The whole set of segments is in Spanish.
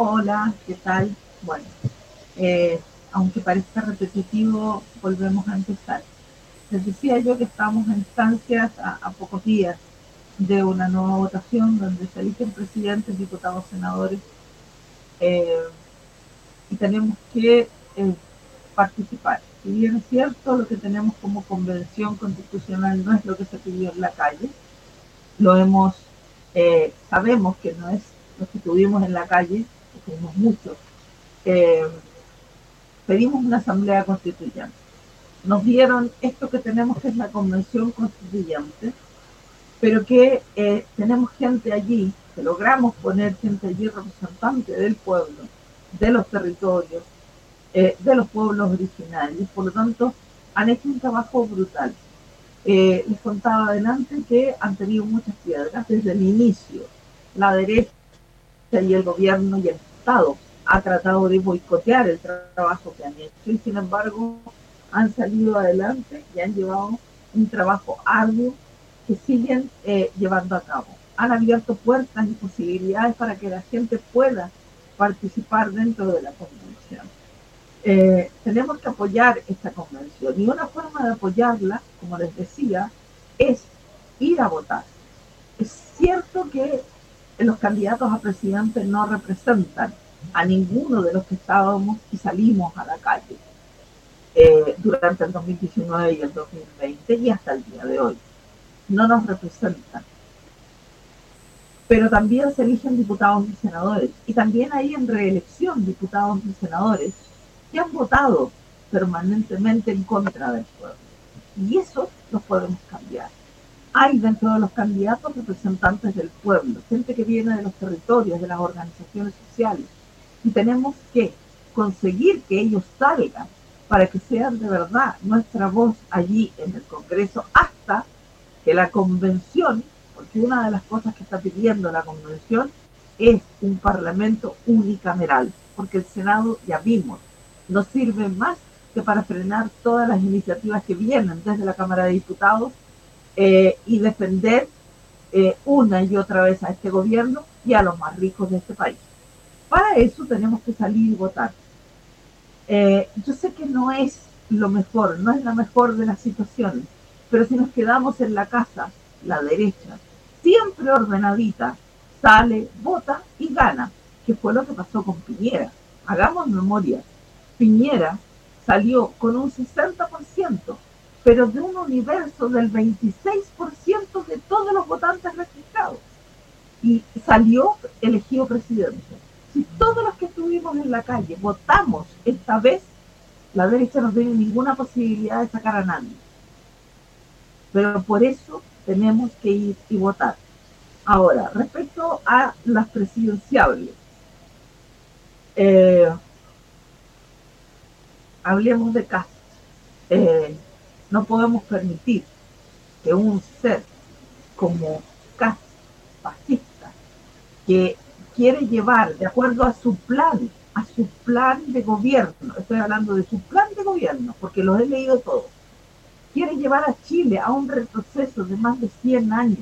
Hola, ¿qué tal? Bueno, eh, aunque parezca repetitivo, volvemos a empezar. Les decía yo que estamos en instancias a, pocos días de una nueva votación donde se eligen presidentes, diputados, senadores eh, y tenemos que eh, participar. Si bien es cierto, lo que tenemos como convención constitucional no es lo que se pidió en la calle, lo hemos, sabemos que no es lo que tuvimos en la calle, muchos, eh, pedimos una asamblea constituyente. Nos dieron esto que tenemos, que es la convención constituyente, pero que eh, tenemos gente allí, que logramos poner gente allí representante del pueblo, de los territorios, eh, de los pueblos originarios, por lo tanto, han hecho un trabajo brutal. les contaba adelante que han tenido muchas piedras desde el inicio. La derecha y el gobierno y el ha tratado de boicotear el trabajo que han hecho y sin embargo han salido adelante y han llevado un trabajo arduo que siguen eh, llevando a cabo. Han abierto puertas y posibilidades para que la gente pueda participar dentro de la convención. Eh, tenemos que apoyar esta convención y una forma de apoyarla, como les decía, es ir a votar. Es cierto que los candidatos a presidente no representan a ninguno de los que estábamos y salimos a la calle eh, durante el 2019 y el 2020 y hasta el día de hoy. No nos representan. Pero también se eligen diputados y senadores. Y también hay en reelección diputados y senadores que han votado permanentemente en contra del pueblo. Y eso lo podemos cambiar hay dentro de los candidatos representantes del pueblo, gente que viene de los territorios, de las organizaciones sociales. Y tenemos que conseguir que ellos salgan para que sean de verdad nuestra voz allí en el Congreso hasta que la convención, porque una de las cosas que está pidiendo la convención es un parlamento unicameral, porque el Senado, ya vimos, no sirve más que para frenar todas las iniciativas que vienen desde la Cámara de Diputados eh, y defender eh, una y otra vez a este gobierno y a los más ricos de este país. Para eso tenemos que salir y votar. Eh, yo sé que no es lo mejor, no es la mejor de las situaciones, pero si nos quedamos en la casa, la derecha, siempre ordenadita, sale, vota y gana, que fue lo que pasó con Piñera. Hagamos memoria. Piñera salió con un 60%, pero de un universo del 26% de todos los votantes registrados. Y salió elegido presidente. Si todos los que estuvimos en la calle votamos esta vez, la derecha no tiene ninguna posibilidad de sacar a nadie. Pero por eso tenemos que ir y votar. Ahora, respecto a las presidenciables, eh, hablemos de casos. Eh, no podemos permitir que un ser como Castro, fascista, que quiere llevar, de acuerdo a su plan, a su plan de gobierno, estoy hablando de su plan de gobierno, porque los he leído todos, quiere llevar a Chile a un retroceso de más de 100 años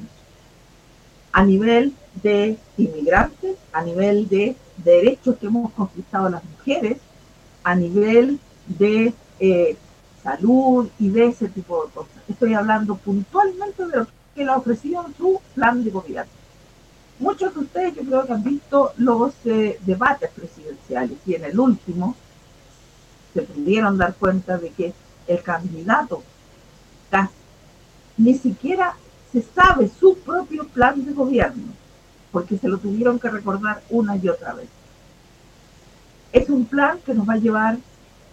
a nivel de inmigrantes, a nivel de derechos que hemos conquistado las mujeres, a nivel de eh, salud y de ese tipo de cosas. Estoy hablando puntualmente de lo que le ofrecieron su plan de gobierno. Muchos de ustedes yo creo que han visto los eh, debates presidenciales y en el último se pudieron dar cuenta de que el candidato casi ni siquiera se sabe su propio plan de gobierno, porque se lo tuvieron que recordar una y otra vez. Es un plan que nos va a llevar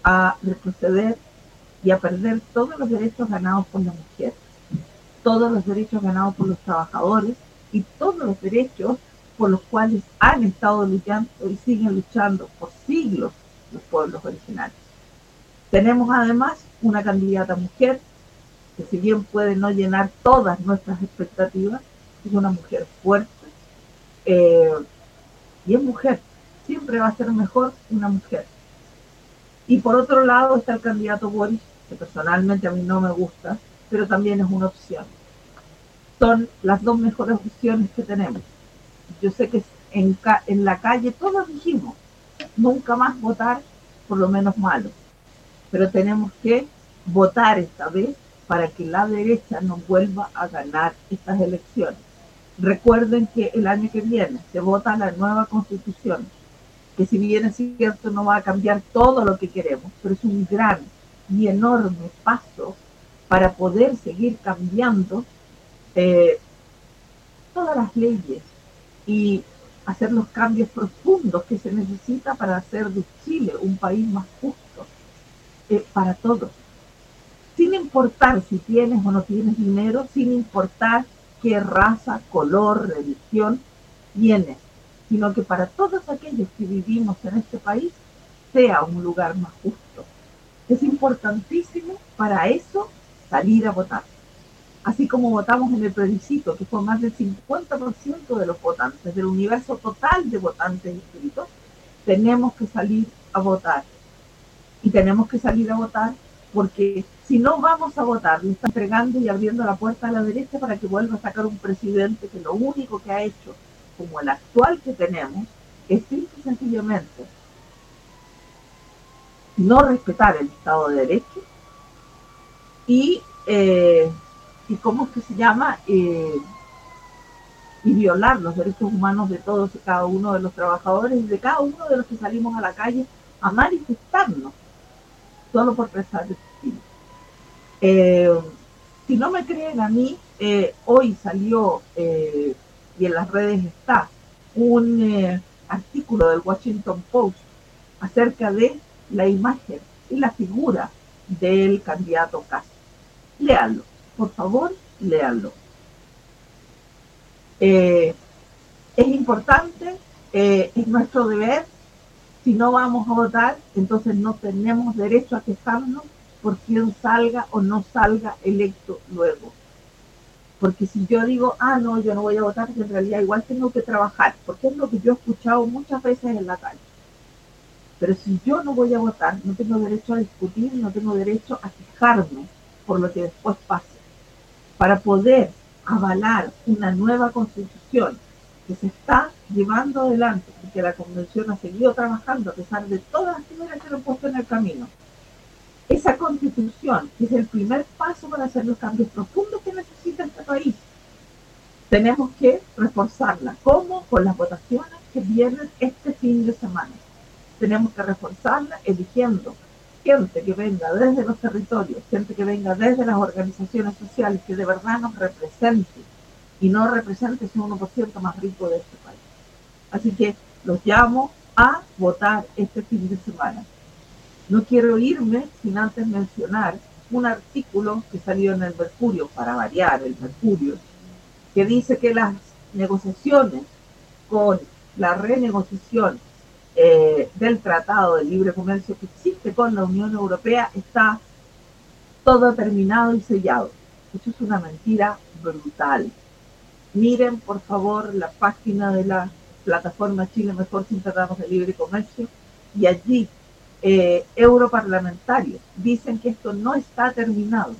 a retroceder y a perder todos los derechos ganados por la mujer, todos los derechos ganados por los trabajadores y todos los derechos por los cuales han estado luchando y siguen luchando por siglos los pueblos originarios. Tenemos además una candidata mujer que si bien puede no llenar todas nuestras expectativas, es una mujer fuerte eh, y es mujer. Siempre va a ser mejor una mujer. Y por otro lado está el candidato Boris, personalmente a mí no me gusta, pero también es una opción. Son las dos mejores opciones que tenemos. Yo sé que en, en la calle todos dijimos, nunca más votar por lo menos malo, pero tenemos que votar esta vez para que la derecha no vuelva a ganar estas elecciones. Recuerden que el año que viene se vota la nueva constitución, que si bien es cierto no va a cambiar todo lo que queremos, pero es un gran y enorme paso para poder seguir cambiando eh, todas las leyes y hacer los cambios profundos que se necesita para hacer de Chile un país más justo eh, para todos. Sin importar si tienes o no tienes dinero, sin importar qué raza, color, religión tienes, sino que para todos aquellos que vivimos en este país sea un lugar más justo. Es importantísimo para eso salir a votar así como votamos en el plebiscito, que fue más del 50% de los votantes, del universo total de votantes inscritos, tenemos que salir a votar. Y tenemos que salir a votar porque si no vamos a votar, le está entregando y abriendo la puerta a la derecha para que vuelva a sacar un presidente que lo único que ha hecho, como el actual que tenemos, es simple y sencillamente no respetar el Estado de Derecho y eh, y cómo es que se llama eh, y violar los derechos humanos de todos y cada uno de los trabajadores y de cada uno de los que salimos a la calle a manifestarnos solo por prestar eh, si no me creen a mí, eh, hoy salió y en las redes está un artículo del Washington Post acerca de la imagen y la figura del candidato Castro. Léanlo por favor, léanlo. Eh, es importante, eh, es nuestro deber. Si no vamos a votar, entonces no tenemos derecho a quejarnos por quién salga o no salga electo luego. Porque si yo digo, ah, no, yo no voy a votar, en realidad igual tengo que trabajar, porque es lo que yo he escuchado muchas veces en la calle. Pero si yo no voy a votar, no tengo derecho a discutir, no tengo derecho a quejarme por lo que después pasa para poder avalar una nueva constitución que se está llevando adelante y que la convención ha seguido trabajando a pesar de todas las piedras que lo han puesto en el camino. Esa constitución es el primer paso para hacer los cambios profundos que necesita este país. Tenemos que reforzarla. ¿Cómo? Con las votaciones que vienen este fin de semana. Tenemos que reforzarla eligiendo gente que venga desde los territorios, gente que venga desde las organizaciones sociales, que de verdad nos represente y no represente ese 1% más rico de este país. Así que los llamo a votar este fin de semana. No quiero irme sin antes mencionar un artículo que salió en el Mercurio, para variar el Mercurio, que dice que las negociaciones con la renegociación eh, del Tratado de Libre Comercio que existe con la Unión Europea está todo terminado y sellado. Eso es una mentira brutal. Miren, por favor, la página de la plataforma Chile Mejor sin Tratados de Libre Comercio y allí eh, europarlamentarios dicen que esto no está terminado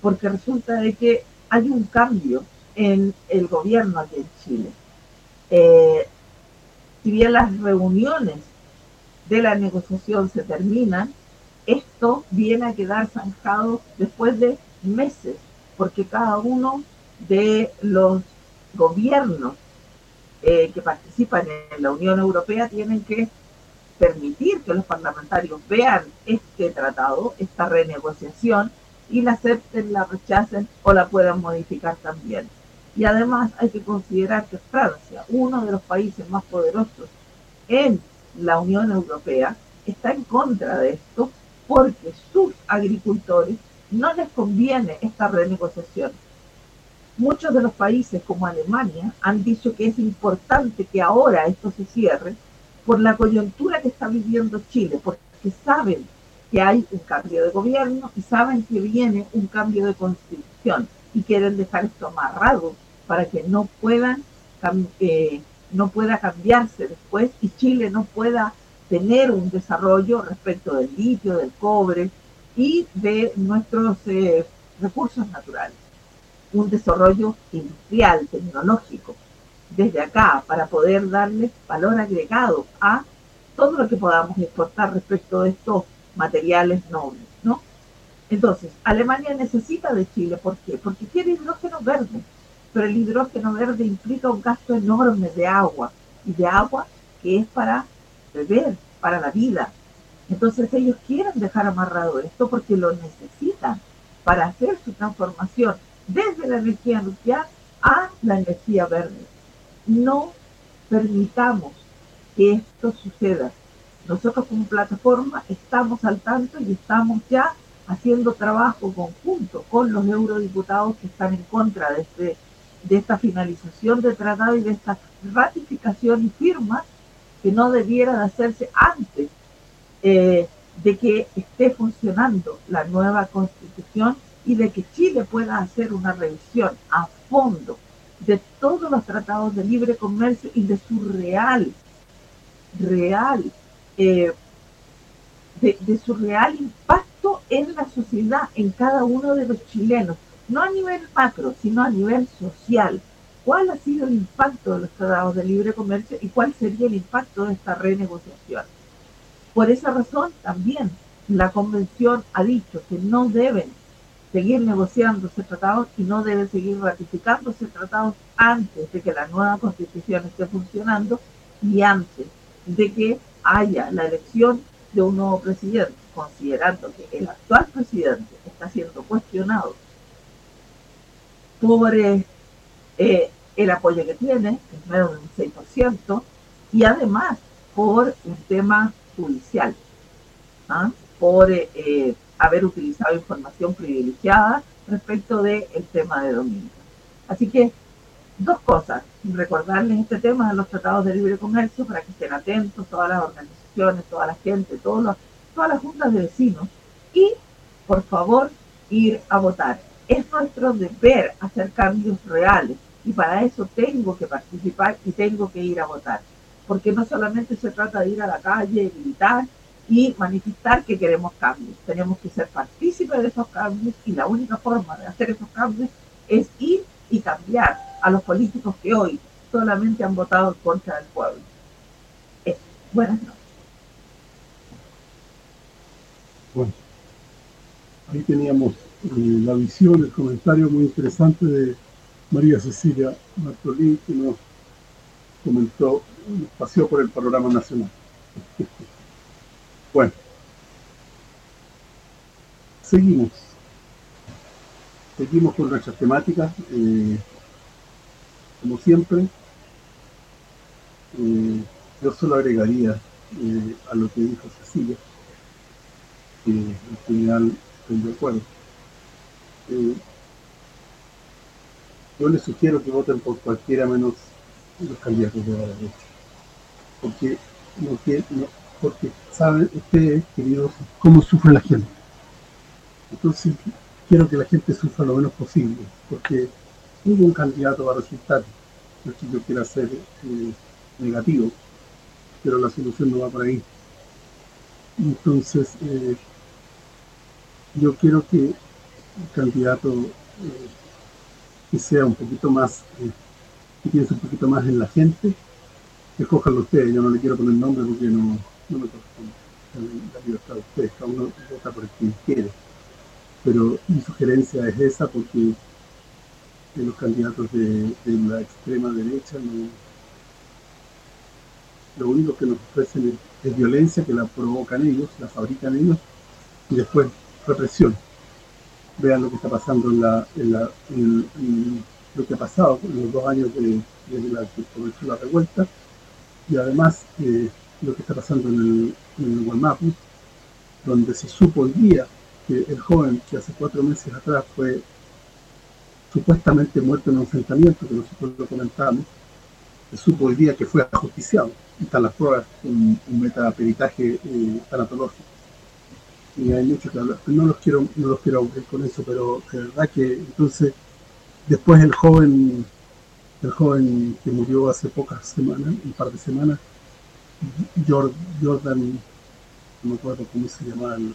porque resulta de que hay un cambio en el gobierno aquí en Chile. Eh, si bien las reuniones de la negociación se terminan, esto viene a quedar zanjado después de meses, porque cada uno de los gobiernos eh, que participan en la Unión Europea tienen que permitir que los parlamentarios vean este tratado, esta renegociación, y la acepten, la rechacen o la puedan modificar también. Y además hay que considerar que Francia, uno de los países más poderosos en la Unión Europea, está en contra de esto porque sus agricultores no les conviene esta renegociación. Muchos de los países como Alemania han dicho que es importante que ahora esto se cierre por la coyuntura que está viviendo Chile, porque saben que hay un cambio de gobierno y saben que viene un cambio de constitución y quieren dejar esto amarrado para que no puedan eh, no pueda cambiarse después y Chile no pueda tener un desarrollo respecto del litio, del cobre y de nuestros eh, recursos naturales. Un desarrollo industrial, tecnológico. desde acá para poder darles valor agregado a todo lo que podamos exportar respecto de estos materiales nobles, ¿no? Entonces, Alemania necesita de Chile, ¿por qué? Porque quiere hidrógeno verde, pero el hidrógeno verde implica un gasto enorme de agua, y de agua que es para beber, para la vida. Entonces ellos quieren dejar amarrado esto porque lo necesitan para hacer su transformación desde la energía nuclear a la energía verde. No permitamos que esto suceda. Nosotros como plataforma estamos al tanto y estamos ya haciendo trabajo conjunto con los eurodiputados que están en contra de, este, de esta finalización de tratado y de esta ratificación y firma que no debiera de hacerse antes eh, de que esté funcionando la nueva constitución y de que Chile pueda hacer una revisión a fondo de todos los tratados de libre comercio y de su real, real, eh, de, su real impacto en la sociedad, en cada uno de los chilenos, no a nivel macro, sino a nivel social. ¿Cuál ha sido el impacto de los tratados de libre comercio y cuál sería el impacto de esta renegociación? Por esa razón, también la Convención ha dicho que no deben seguir negociándose tratados y no deben seguir ratificándose tratados antes de que la nueva constitución esté funcionando y antes de que haya la elección de un nuevo presidente, considerando que el actual presidente está siendo cuestionado por eh, eh, el apoyo que tiene, que es menos de un 6%, y además por un tema judicial, ¿ah? por eh, haber utilizado información privilegiada respecto del tema de Domingo. Así que, dos cosas. Recordarles este tema de los tratados de libre comercio para que estén atentos todas las organizaciones, toda la gente, todos todas las juntas de vecinos. Y, por favor, ir a votar. Es nuestro deber hacer cambios reales y para eso tengo que participar y tengo que ir a votar. Porque no solamente se trata de ir a la calle, gritar y manifestar que queremos cambios. Tenemos que ser partícipes de esos cambios y la única forma de hacer esos cambios es ir y cambiar a los políticos que hoy solamente han votado en contra del pueblo. Buenas noches. Bueno, ahí teníamos eh, la visión, el comentario muy interesante de María Cecilia Martolín, que nos comentó, nos paseó por el panorama nacional. Bueno, seguimos. Seguimos con nuestras temáticas. Eh, como siempre, eh, yo solo agregaría a lo que dijo Cecilia, que en general estoy de acuerdo. yo les sugiero que voten por cualquiera menos los candidatos de la derecha. Porque no, porque saben ustedes, queridos, cómo sufre la gente. Entonces, quiero que la gente sufra lo menos posible, porque ningún candidato va a resultar. No es que yo quiera ser eh, negativo, pero la solución no va por ahí. Entonces, eh, yo quiero que el candidato eh, que sea un poquito más, que piense un poquito más en la gente, escójanlo ustedes, yo no le quiero poner nombre porque no, no me corresponde la libertad de ustedes, cada uno vota por quien quiere. Pero mi sugerencia es esa porque los candidatos de, la extrema derecha no, lo único que nos ofrecen es, violencia que la provocan ellos, la fabrican ellos y después represión. Vean lo que está pasando en la, en la lo que ha pasado en los dos años de, desde la que comenzó la revuelta y además eh, lo que está pasando en el, en el donde se supo el día que el joven que hace cuatro meses atrás fue supuestamente muerto en un enfrentamiento, que nosotros lo comentamos, se supo el día que fue ajusticiado. Están las pruebas, un, un metaperitaje eh. Y hay mucho que hablar. No los quiero no los quiero aburrir con eso, pero de verdad que entonces, después el joven el joven que murió hace pocas semanas, un par de semanas, Jordan, no me acuerdo cómo se llamaba el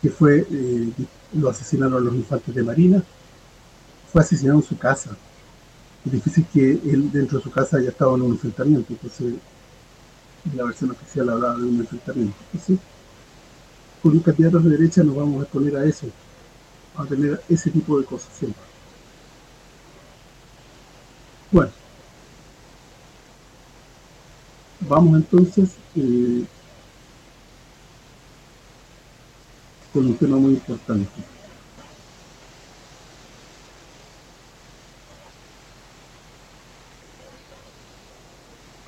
que fue, eh, lo asesinaron los infantes de Marina, fue asesinado en su casa, Es difícil que él dentro de su casa haya estado en un enfrentamiento, entonces la versión oficial hablaba de un enfrentamiento. Entonces, con un candidato de derecha nos vamos a exponer a eso, a tener ese tipo de cosas siempre. Bueno, vamos entonces eh, con un tema muy importante.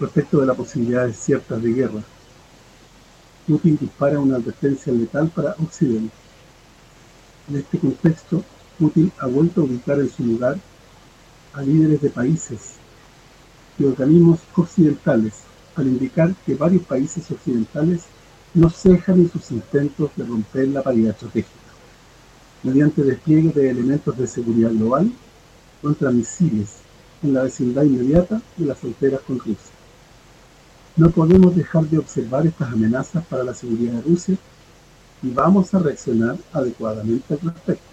Respecto de la posibilidad ciertas de guerra, Putin dispara una advertencia letal para Occidente. En este contexto, Putin ha vuelto a ubicar en su lugar a líderes de países y organismos occidentales al indicar que varios países occidentales no cejan en sus intentos de romper la paridad estratégica mediante despliegue de elementos de seguridad global contra misiles en la vecindad inmediata de las fronteras con Rusia. No podemos dejar de observar estas amenazas para la seguridad de Rusia y vamos a reaccionar adecuadamente al respecto.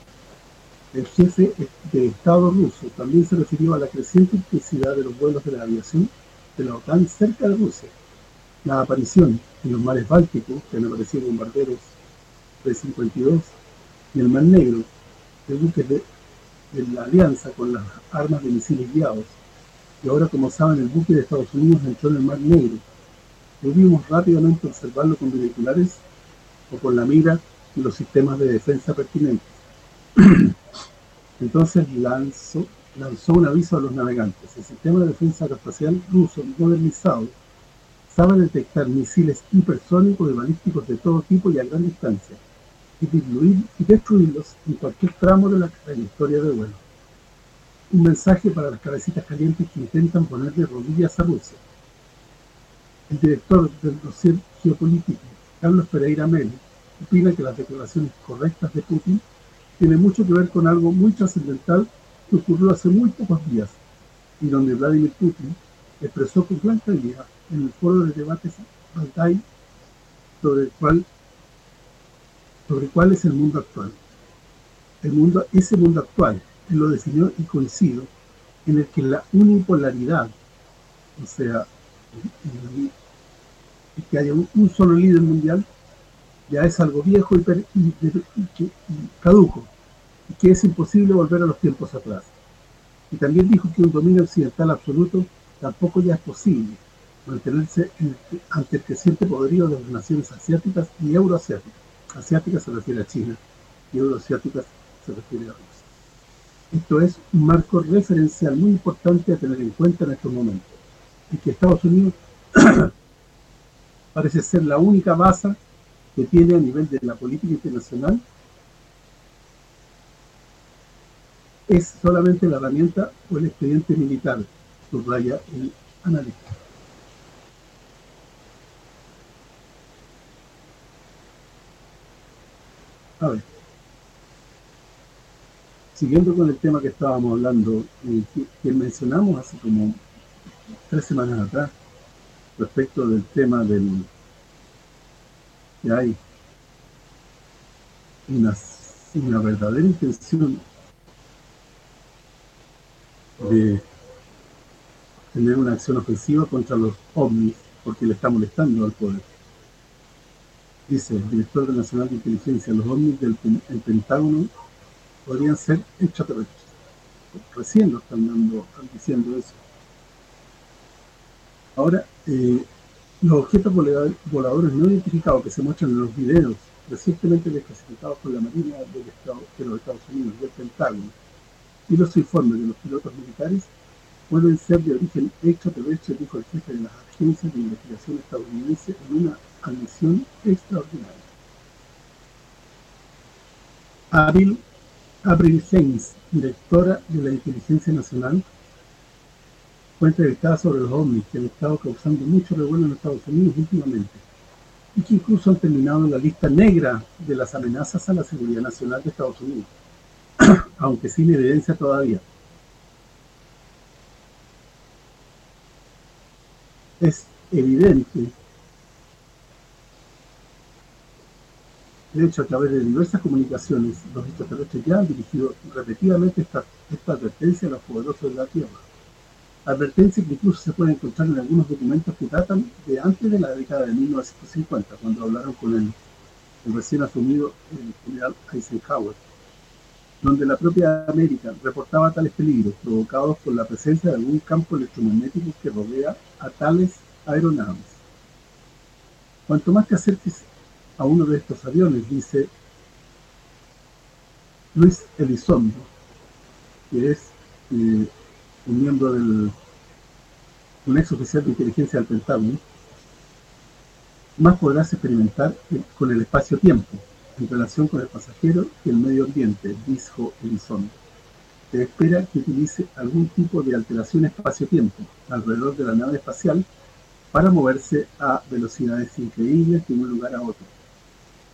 El jefe de Estado ruso también se refirió a la creciente intensidad de los vuelos de la aviación de la OTAN cerca de Rusia, la aparición en los mares bálticos, que han aparecido bombarderos B-52, y el Mar Negro, de buques de, la alianza con las armas de misiles guiados. Y ahora, como saben, el buque de Estados Unidos entró en el Mar Negro. Pudimos rápidamente observarlo con binoculares o con la mira y los sistemas de defensa pertinentes. Entonces lanzó, lanzó un aviso a los navegantes. El sistema de defensa aeroespacial ruso modernizado sabe detectar misiles hipersónicos y balísticos de todo tipo y a gran distancia y disminuir y destruirlos en cualquier tramo de la trayectoria de vuelo. Un mensaje para las cabecitas calientes que intentan ponerle rodillas a Rusia. El director del dossier geopolítico, Carlos Pereira Meli, opina que las declaraciones correctas de Putin tienen mucho que ver con algo muy trascendental que ocurrió hace muy pocos días y donde Vladimir Putin expresó con gran claridad en el foro de debates Altai sobre el cual sobre cuál es el mundo actual. El mundo, ese mundo actual, él lo definió y coincido, en el que la unipolaridad, o sea, que haya un, solo líder mundial, ya es algo viejo y, y, caduco, y que es imposible volver a los tiempos atrás. Y también dijo que un dominio occidental absoluto tampoco ya es posible mantenerse ante el creciente poderío de las naciones asiáticas y euroasiáticas. Asiáticas se refiere a China y euroasiáticas se refiere a Rusia. Esto es un marco referencial muy importante a tener en cuenta en estos momentos. Y que Estados Unidos parece ser la única base que tiene a nivel de la política internacional es solamente la herramienta o el expediente militar, subraya el analista. A ver. Siguiendo con el tema que estábamos hablando, eh, que, mencionamos hace como tres semanas atrás, respecto del tema del que hay una, una verdadera intención de tener una acción ofensiva contra los ovnis porque le está molestando al poder. Dice el director del Nacional de Inteligencia, los ovnis del Pentágono podrían ser extraterrestres. Recién lo están, dando, diciendo eso. Ahora, eh, los objetos voladores no identificados que se muestran en los videos recientemente desclasificados por la Marina de los Estados Unidos y el Pentágono y los informes de los pilotos militares pueden ser de origen extraterrestre, dijo el jefe de las agencias de investigación estadounidense en una admisión extraordinaria. Abril, Abril Haynes, directora de la Inteligencia Nacional, fue entrevistada sobre los ovnis que han estado causando mucho revuelo en Estados Unidos últimamente y que incluso han terminado en la lista negra de las amenazas a la seguridad nacional de Estados Unidos, aunque sin evidencia todavía. Es evidente De hecho, a través de diversas comunicaciones, los extraterrestres ya han dirigido repetidamente esta, esta advertencia a los poderosos de la Tierra. Advertencia que incluso se puede encontrar en algunos documentos que datan de antes de la década de 1950, cuando hablaron con el, recién asumido el general Eisenhower, donde la propia América reportaba tales peligros provocados por la presencia de algún campo electromagnético que rodea a tales aeronaves. Cuanto más te acerques a uno de estos aviones, dice Luis Elizondo, que es eh, un miembro del un ex oficial de inteligencia del Pentágono, más podrás experimentar con el espacio-tiempo en relación con el pasajero y el medio ambiente, dijo Elizondo. Se espera que utilice algún tipo de alteración espacio-tiempo alrededor de la nave espacial para moverse a velocidades increíbles de un lugar a otro.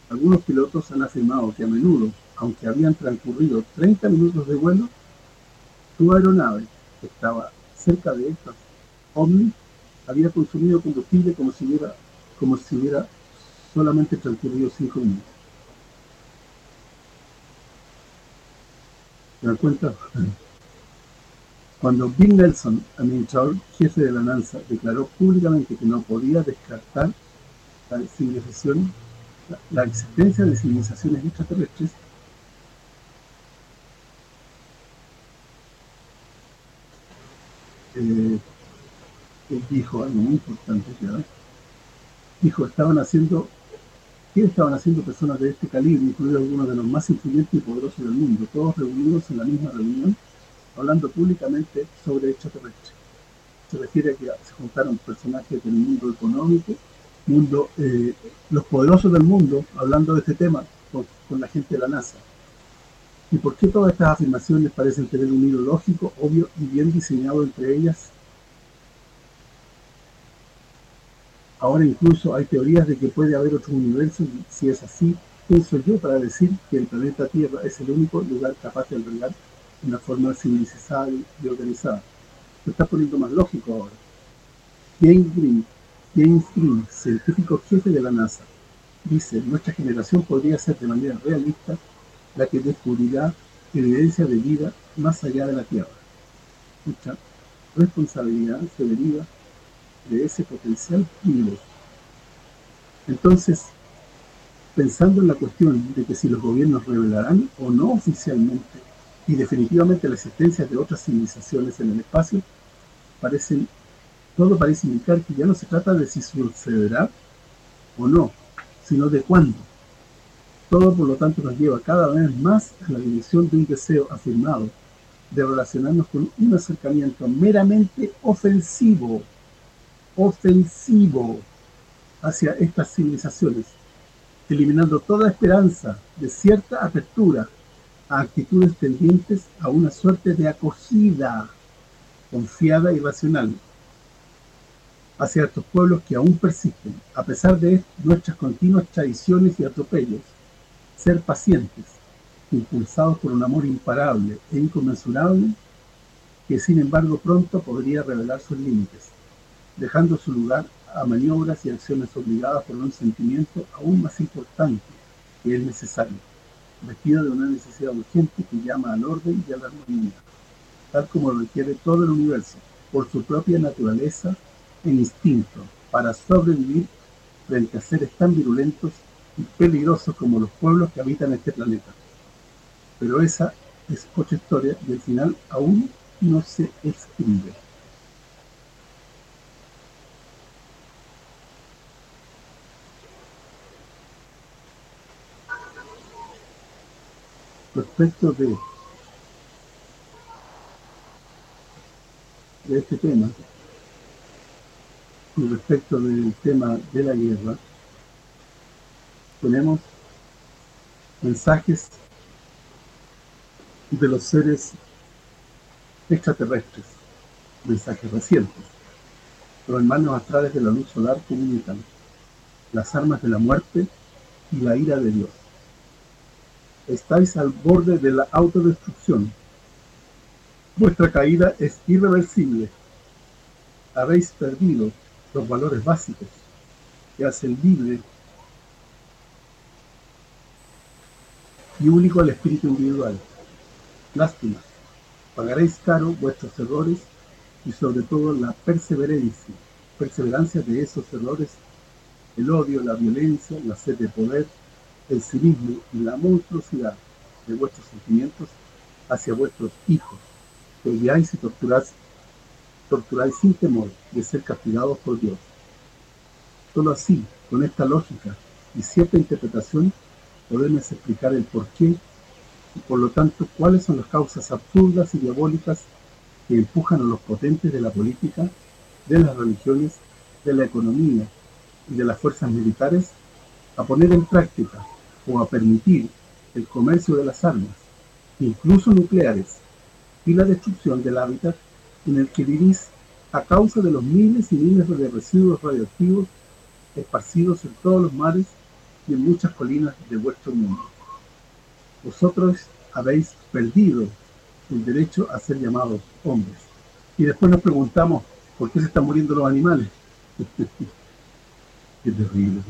Algunos pilotos han afirmado que a menudo, aunque habían transcurrido 30 minutos de vuelo, su aeronave, estaba cerca de estas ovnis, había consumido combustible como si hubiera, como si hubiera solamente transcurrido 5 minutos. ¿Se dan cuenta? Cuando Bill Nelson, administrador jefe de la NASA, declaró públicamente que no podía descartar la civilización, la existencia de civilizaciones extraterrestres, eh, dijo algo muy importante ¿verdad? dijo, estaban haciendo ¿qué estaban haciendo personas de este calibre, incluidos algunos de los más influyentes y poderosos del mundo, todos reunidos en la misma reunión, hablando públicamente sobre extraterrestres. Se refiere a que se juntaron personajes del mundo económico, mundo eh, los poderosos del mundo, hablando de este tema con la gente de la NASA. ¿Y por qué todas estas afirmaciones parecen tener un hilo lógico, obvio y bien diseñado entre ellas? Ahora incluso hay teorías de que puede haber otro universo y si es así, ¿quién soy yo para decir que el planeta Tierra es el único lugar capaz de albergar una forma civilizada y organizada? Se está poniendo más lógico ahora. James Green, James Green, científico jefe de la NASA, dice, nuestra generación podría ser de manera realista la que descubrirá evidencia de vida más allá de la Tierra. Nuestra responsabilidad se deriva de ese potencial privilegio. Entonces, pensando en la cuestión de que si los gobiernos revelarán o no oficialmente y definitivamente la existencia de otras civilizaciones en el espacio, parecen, todo parece indicar que ya no se trata de si sucederá o no, sino de cuándo. Todo, por lo tanto, nos lleva cada vez más a la dirección de un deseo afirmado de relacionarnos con un acercamiento meramente ofensivo, ofensivo hacia estas civilizaciones, eliminando toda esperanza de cierta apertura a actitudes tendientes a una suerte de acogida confiada y racional hacia estos pueblos que aún persisten, a pesar de nuestras continuas traiciones y atropellos, ser pacientes, impulsados por un amor imparable e inconmensurable, que sin embargo pronto podría revelar sus límites, dejando su lugar a maniobras y acciones obligadas por un sentimiento aún más importante que es necesario, vestido de una necesidad urgente que llama al orden y a la armonía, tal como lo requiere todo el universo, por su propia naturaleza e instinto, para sobrevivir frente a seres tan virulentos y peligrosos como los pueblos que habitan este planeta. Pero esa es otra historia y al final aún no se escribe. Respecto de, de este tema, y respecto del tema de la guerra, tenemos mensajes de los seres extraterrestres, mensajes recientes. Los hermanos astrales de la luz solar comunican las armas de la muerte y la ira de Dios. Estáis al borde de la autodestrucción. Vuestra caída es irreversible. Habéis perdido los valores básicos que hacen libre y único al espíritu individual. Lástima, pagaréis caro vuestros errores y sobre todo la perseverancia, perseverancia de esos errores, el odio, la violencia, la sed de poder, el cinismo y la monstruosidad de vuestros sentimientos hacia vuestros hijos, que y torturáis, torturáis sin temor de ser castigados por Dios. Solo así, con esta lógica y cierta interpretación, podemos explicar el porqué y por lo tanto cuáles son las causas absurdas y diabólicas que empujan a los potentes de la política, de las religiones, de la economía y de las fuerzas militares a poner en práctica o a permitir el comercio de las armas, incluso nucleares, y la destrucción del hábitat en el que vivís a causa de los miles y miles de residuos radioactivos esparcidos en todos los mares y en muchas colinas de vuestro mundo. Vosotros habéis perdido el derecho a ser llamados hombres. Y después nos preguntamos, ¿por qué se están muriendo los animales? Qué terrible.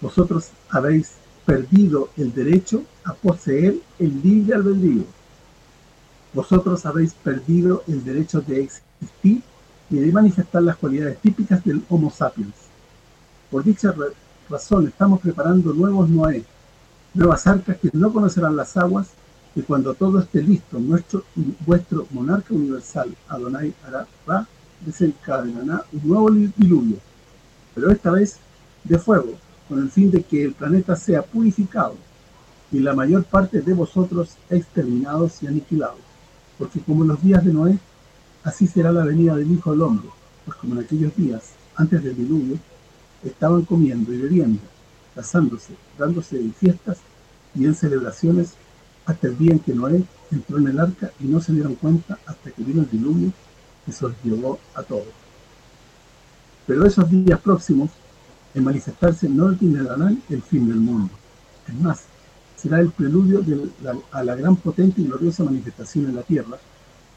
Vosotros habéis perdido el derecho a poseer el libre albedrío. Vosotros habéis perdido el derecho de existir y de manifestar las cualidades típicas del Homo sapiens. Por dicha razón estamos preparando nuevos Noé, nuevas arcas que no conocerán las aguas, y cuando todo esté listo, nuestro vuestro monarca universal, Adonai Ra, desencadenará un nuevo diluvio, pero esta vez de fuego, con el fin de que el planeta sea purificado y la mayor parte de vosotros exterminados y aniquilados. Porque como en los días de Noé, así será la venida del Hijo del Hombre, pues como en aquellos días, antes del diluvio, estaban comiendo y bebiendo, casándose, dándose en fiestas y en celebraciones hasta el día en que Noé entró en el arca y no se dieron cuenta hasta que vino el diluvio que se llevó a todos. Pero esos días próximos, en manifestarse, no determinarán el fin del mundo. Es más, será el preludio a la gran potente y gloriosa manifestación en la tierra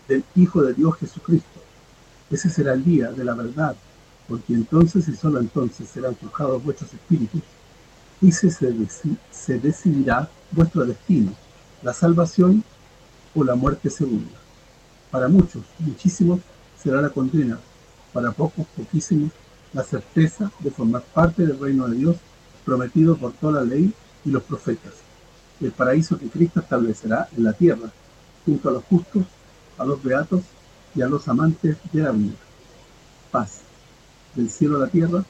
del Hijo de Dios Jesucristo. Ese será el día de la verdad, porque entonces y solo entonces serán forjados vuestros espíritus y se, se decidirá vuestro destino, la salvación o la muerte segunda. Para muchos, muchísimos, será la condena, para pocos, poquísimos, la certeza de formar parte del reino de Dios prometido por toda la ley y los profetas, el paraíso que Cristo establecerá en la tierra, junto a los justos, a los beatos y a los amantes de la vida. Paz del cielo a la tierra,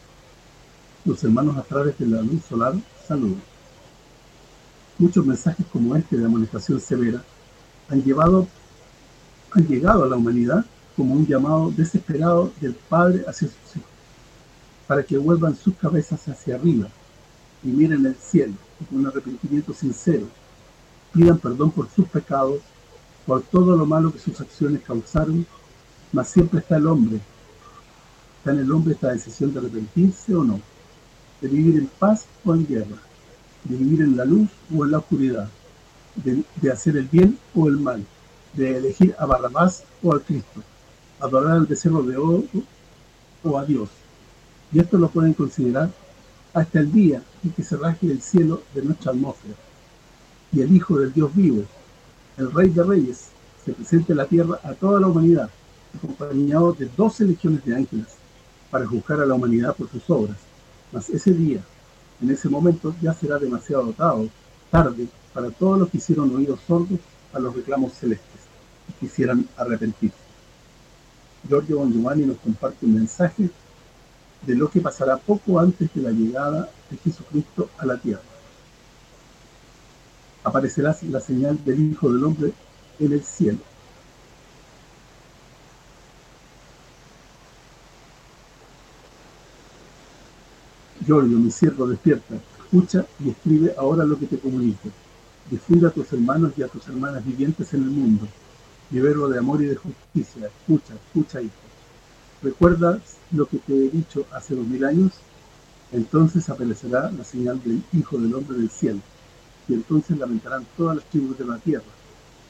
los hermanos a través de la luz solar, saludos. Muchos mensajes como este de amonestación severa han llevado han llegado a la humanidad como un llamado desesperado del Padre hacia sus hijos, para que vuelvan sus cabezas hacia arriba y miren el cielo con un arrepentimiento sincero, pidan perdón por sus pecados, por todo lo malo que sus acciones causaron, mas siempre está el hombre está en el hombre esta decisión de arrepentirse o no, de vivir en paz o en guerra, de vivir en la luz o en la oscuridad, de, hacer el bien o el mal, de elegir a Barrabás o al Cristo, adorar al becerro de oro o a Dios. Y esto lo pueden considerar hasta el día en que se raje el cielo de nuestra atmósfera y el Hijo del Dios vivo, el Rey de Reyes, se presente en la tierra a toda la humanidad, acompañado de doce legiones de ángeles, para juzgar a la humanidad por sus obras. Mas ese día, en ese momento, ya será demasiado tarde para todos los que hicieron oídos sordos a los reclamos celestes y quisieran arrepentirse. Giorgio Bongiovanni nos comparte un mensaje de lo que pasará poco antes de la llegada de Jesucristo a la tierra. Aparecerá la señal del Hijo del Hombre en el cielo Giorgio, mi siervo, despierta, escucha y escribe ahora lo que te comunico. Difunde a tus hermanos y a tus hermanas vivientes en el mundo. Mi verbo de amor y de justicia. Escucha, escucha, hijo. ¿Recuerdas lo que te he dicho hace dos mil años? Entonces aparecerá la señal del Hijo del Hombre del cielo. Y entonces lamentarán todas las tribus de la tierra.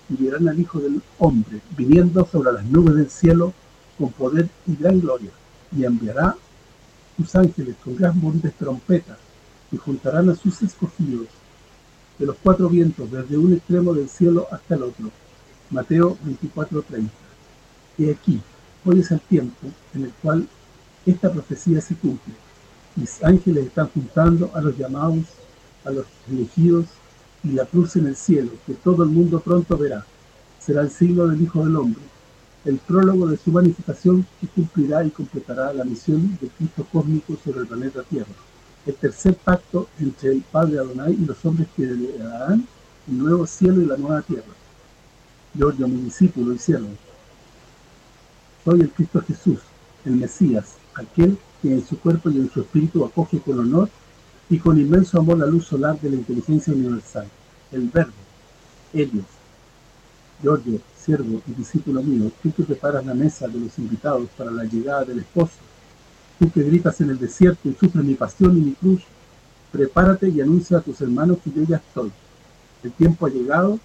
Y verán al Hijo del Hombre viniendo sobre las nubes del cielo con poder y gran gloria. Y enviará sus ángeles con gran de trompeta y juntarán a sus escogidos de los cuatro vientos desde un extremo del cielo hasta el otro. Mateo 24:30. Y aquí, Hoy es el tiempo en el cual esta profecía se cumple. Mis ángeles están juntando a los llamados, a los elegidos, y la cruz en el cielo, que todo el mundo pronto verá. Será el signo del Hijo del Hombre, el prólogo de su manifestación que cumplirá y completará la misión del Cristo cósmico sobre el planeta Tierra. El tercer pacto entre el Padre Adonai y los hombres que heredarán el nuevo cielo y la nueva tierra. Giorgio, mi discípulo y siervo. Soy el Cristo Jesús, el Mesías, aquel que en su cuerpo y en su espíritu acoge con honor y con inmenso amor la luz solar de la inteligencia universal, el Verbo, Helios. Giorgio, siervo y discípulo mío, tú que preparas la mesa de los invitados para la llegada del esposo, tú que gritas en el desierto y sufres mi pasión y mi cruz, prepárate y anuncia a tus hermanos que yo ya estoy. El tiempo ha llegado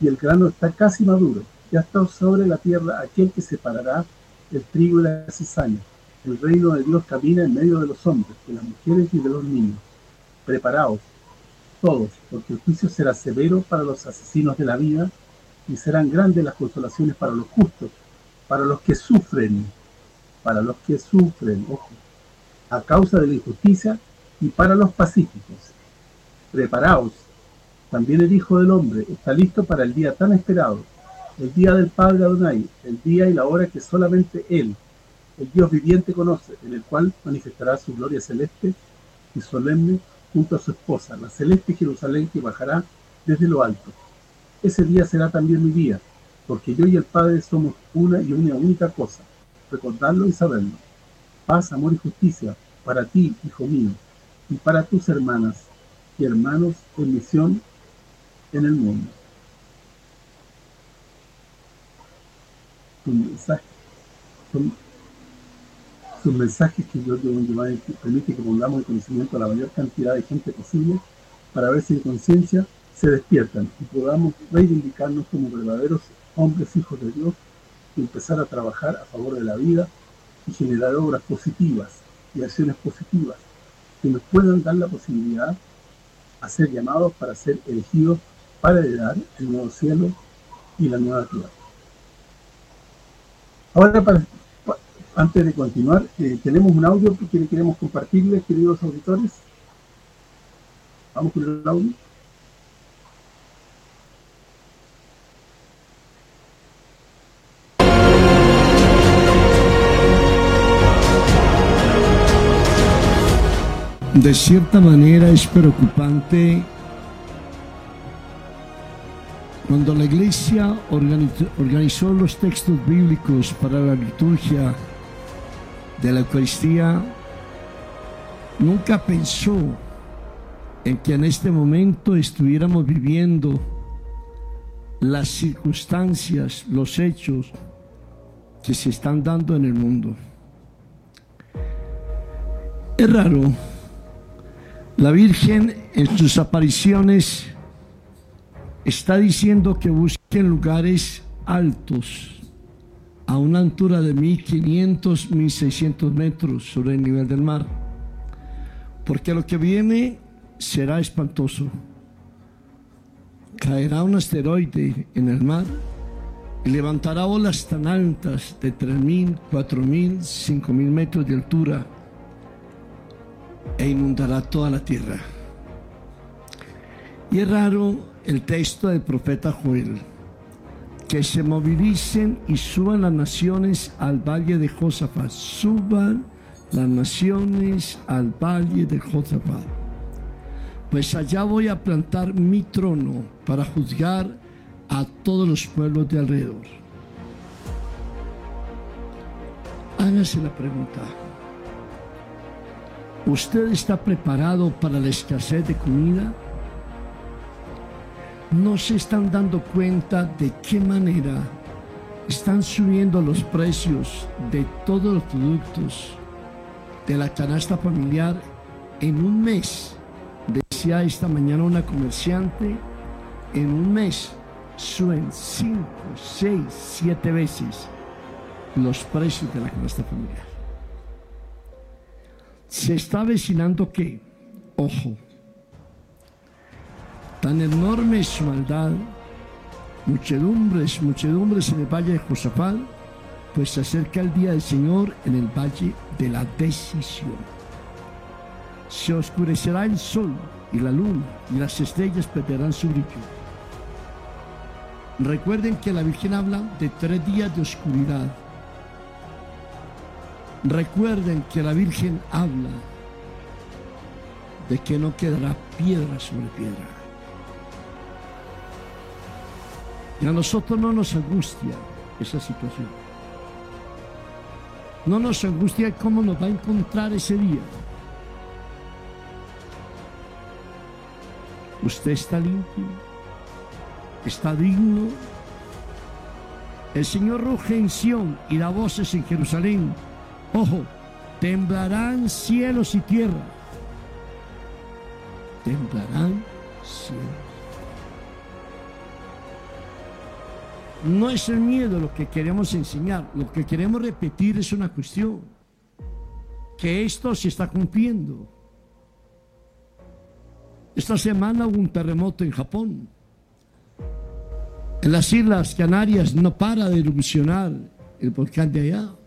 y el grano está casi maduro. Ya está sobre la tierra aquel que separará el trigo y la cizaña. El reino de Dios camina en medio de los hombres, de las mujeres y de los niños. Preparaos, todos, porque el juicio será severo para los asesinos de la vida y serán grandes las consolaciones para los justos, para los que sufren, para los que sufren, ojo, a causa de la injusticia y para los pacíficos. Preparaos, también el Hijo del Hombre está listo para el día tan esperado, el día del Padre Adonai, el día y la hora que solamente Él, el Dios viviente, conoce, en el cual manifestará su gloria celeste y solemne junto a su esposa, la celeste Jerusalén que bajará desde lo alto. Ese día será también mi día, porque yo y el Padre somos una y una única cosa, recordarlo y saberlo. Paz, amor y justicia para ti, hijo mío, y para tus hermanas y hermanos en misión en el mundo. son, son mensajes que yo permite que pongamos en conocimiento a la mayor cantidad de gente posible para ver si en conciencia se despiertan y podamos reivindicarnos como verdaderos hombres hijos de Dios y empezar a trabajar a favor de la vida y generar obras positivas y acciones positivas que nos puedan dar la posibilidad a ser llamados para ser elegidos para heredar el nuevo cielo y la nueva tierra. Ahora, antes de continuar, eh, tenemos un audio que queremos compartirles, queridos auditores. Vamos con el audio. De cierta manera es preocupante cuando la iglesia organizó, los textos bíblicos para la liturgia de la Eucaristía, nunca pensó en que en este momento estuviéramos viviendo las circunstancias, los hechos que se están dando en el mundo. Es raro, la Virgen en sus apariciones está diciendo que busquen lugares altos, a una altura de 1500, 1600 metros sobre el nivel del mar, porque lo que viene será espantoso. Caerá un asteroide en el mar y levantará olas tan altas de 3.000, 4.000, 5.000 metros de altura e inundará toda la tierra. Y es raro el texto del profeta Joel, que se movilicen y suban las naciones al valle de Josafat, suban las naciones al valle de Josafat, pues allá voy a plantar mi trono para juzgar a todos los pueblos de alrededor. Hágase la pregunta. ¿Usted está preparado para la escasez de comida? no se están dando cuenta de qué manera están subiendo los precios de todos los productos de la canasta familiar en un mes. Decía esta mañana una comerciante, en un mes suben 5, 6, 7 veces los precios de la canasta familiar. Se está avecinando que, ojo, Tan enorme es su maldad, muchedumbres, muchedumbres en el valle de Josafat, pues se acerca el día del Señor en el valle de la decisión. Se oscurecerá el sol y la luna y las estrellas perderán su brillo. Recuerden que la Virgen habla de tres días de oscuridad. Recuerden que la Virgen habla de que no quedará piedra sobre piedra. Y a nosotros no nos angustia esa situación. No nos angustia cómo nos va a encontrar ese día. Usted está limpio, está digno. El Señor ruge en Sión y da voces en Jerusalén. Ojo, temblarán cielos y tierra. Temblarán cielos. No es el miedo lo que queremos enseñar, lo que queremos repetir es una cuestión, que esto se está cumpliendo. Esta semana hubo un terremoto en Japón. En las Islas Canarias no para de erupcionar el volcán de allá.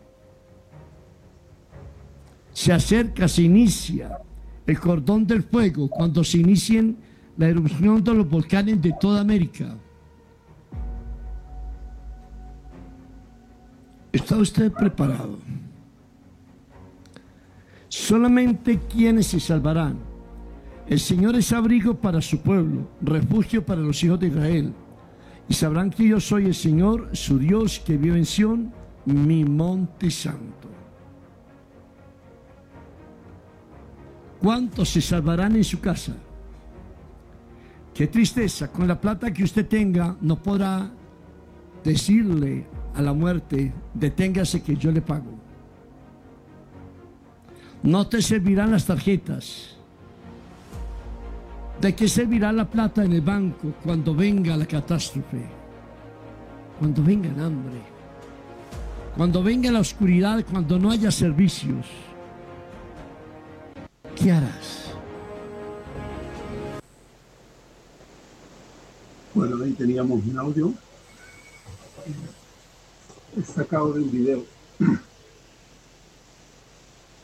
Se acerca, se inicia el cordón del fuego cuando se inicien la erupción de los volcanes de toda América. ¿Está usted preparado? Solamente quienes se salvarán. El Señor es abrigo para su pueblo, refugio para los hijos de Israel. Y sabrán que yo soy el Señor, su Dios, que vive en Sión, mi monte santo. ¿Cuántos se salvarán en su casa? Qué tristeza, con la plata que usted tenga no podrá decirle a la muerte, deténgase que yo le pago. No te servirán las tarjetas. ¿De qué servirá la plata en el banco cuando venga la catástrofe? Cuando venga el hambre. Cuando venga la oscuridad, cuando no haya servicios. Bueno, ahí teníamos un audio he sacado de un video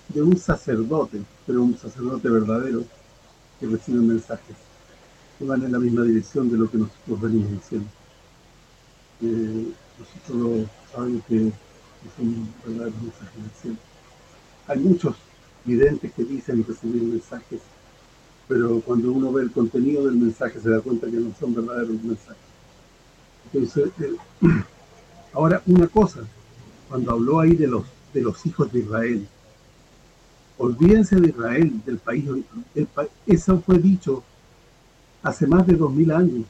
de un sacerdote, pero un sacerdote verdadero, que recibe mensajes que van en la misma dirección de lo que nosotros venimos diciendo. Eh, nosotros sabemos que son verdaderos mensajes del cielo. Hay muchos videntes que dicen recibir mensajes, pero cuando uno ve el contenido del mensaje se da cuenta que no son verdaderos mensajes. Entonces, eh, Ahora, una cosa, cuando habló ahí de los, de los hijos de Israel, olvídense de Israel, del país, eso fue dicho hace más de dos mil años,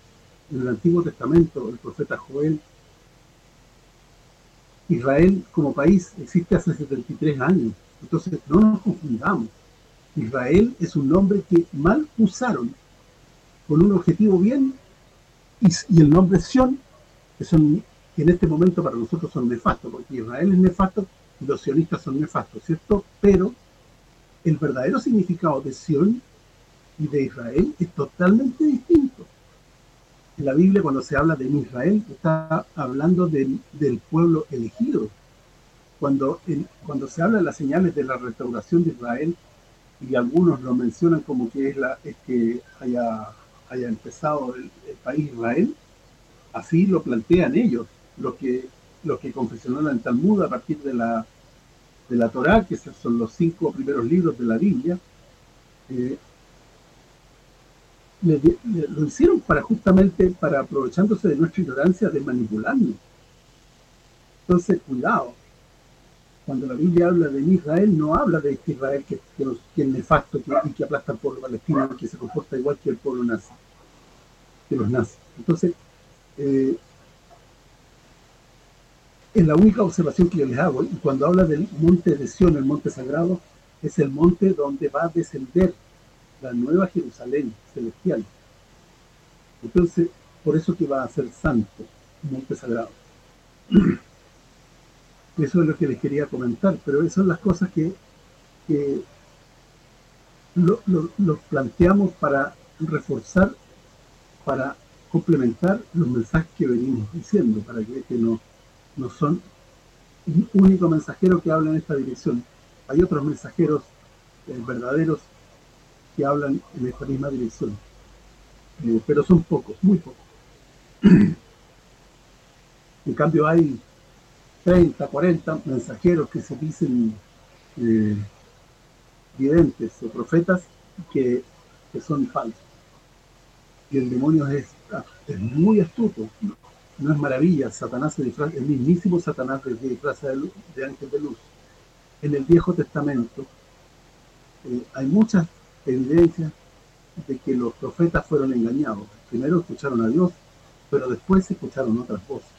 en el Antiguo Testamento, el profeta Joel. Israel como país existe hace 73 años, entonces no nos confundamos. Israel es un nombre que mal usaron, con un objetivo bien, y, el nombre Sion es un que en este momento para nosotros son nefastos, porque Israel es nefasto y los sionistas son nefastos, ¿cierto? Pero el verdadero significado de Sion y de Israel es totalmente distinto. En la Biblia cuando se habla de Israel está hablando del, pueblo elegido. Cuando, cuando se habla de las señales de la restauración de Israel, y algunos lo mencionan como que es que haya, haya empezado el, país Israel, así lo plantean ellos lo que lo que confesionó el Talmud a partir de la de la Torá, que son los cinco primeros libros de la Biblia, eh, lo hicieron para justamente, para aprovechándose de nuestra ignorancia, de manipularnos. Entonces, cuidado. Cuando la Biblia habla de Israel, no habla de este Israel que, que, es nefasto que, y que aplasta al pueblo palestino, que se comporta igual que el pueblo nazi, que los nazis. Entonces, eh, es la única observación que yo les hago. Y cuando habla del monte de Sion, el monte sagrado, es el monte donde va a descender la nueva Jerusalén celestial. Entonces, por eso que va a ser santo, monte sagrado. Eso es lo que les quería comentar, pero esas son las cosas que, lo, planteamos para reforzar, para complementar los mensajes que venimos diciendo, para que, que no no son el único mensajero que habla en esta dirección. Hay otros mensajeros eh, verdaderos que hablan en esta misma dirección. Eh, pero son pocos, muy pocos. en cambio hay 30, 40 mensajeros que se dicen eh, videntes o profetas que, son falsos. Y el demonio es, muy astuto, no es maravilla, Satanás se disfraza, el mismísimo Satanás se disfraza de, de ángel de luz. En el Viejo Testamento eh, hay muchas evidencias de que los profetas fueron engañados. Primero escucharon a Dios, pero después escucharon otras voces.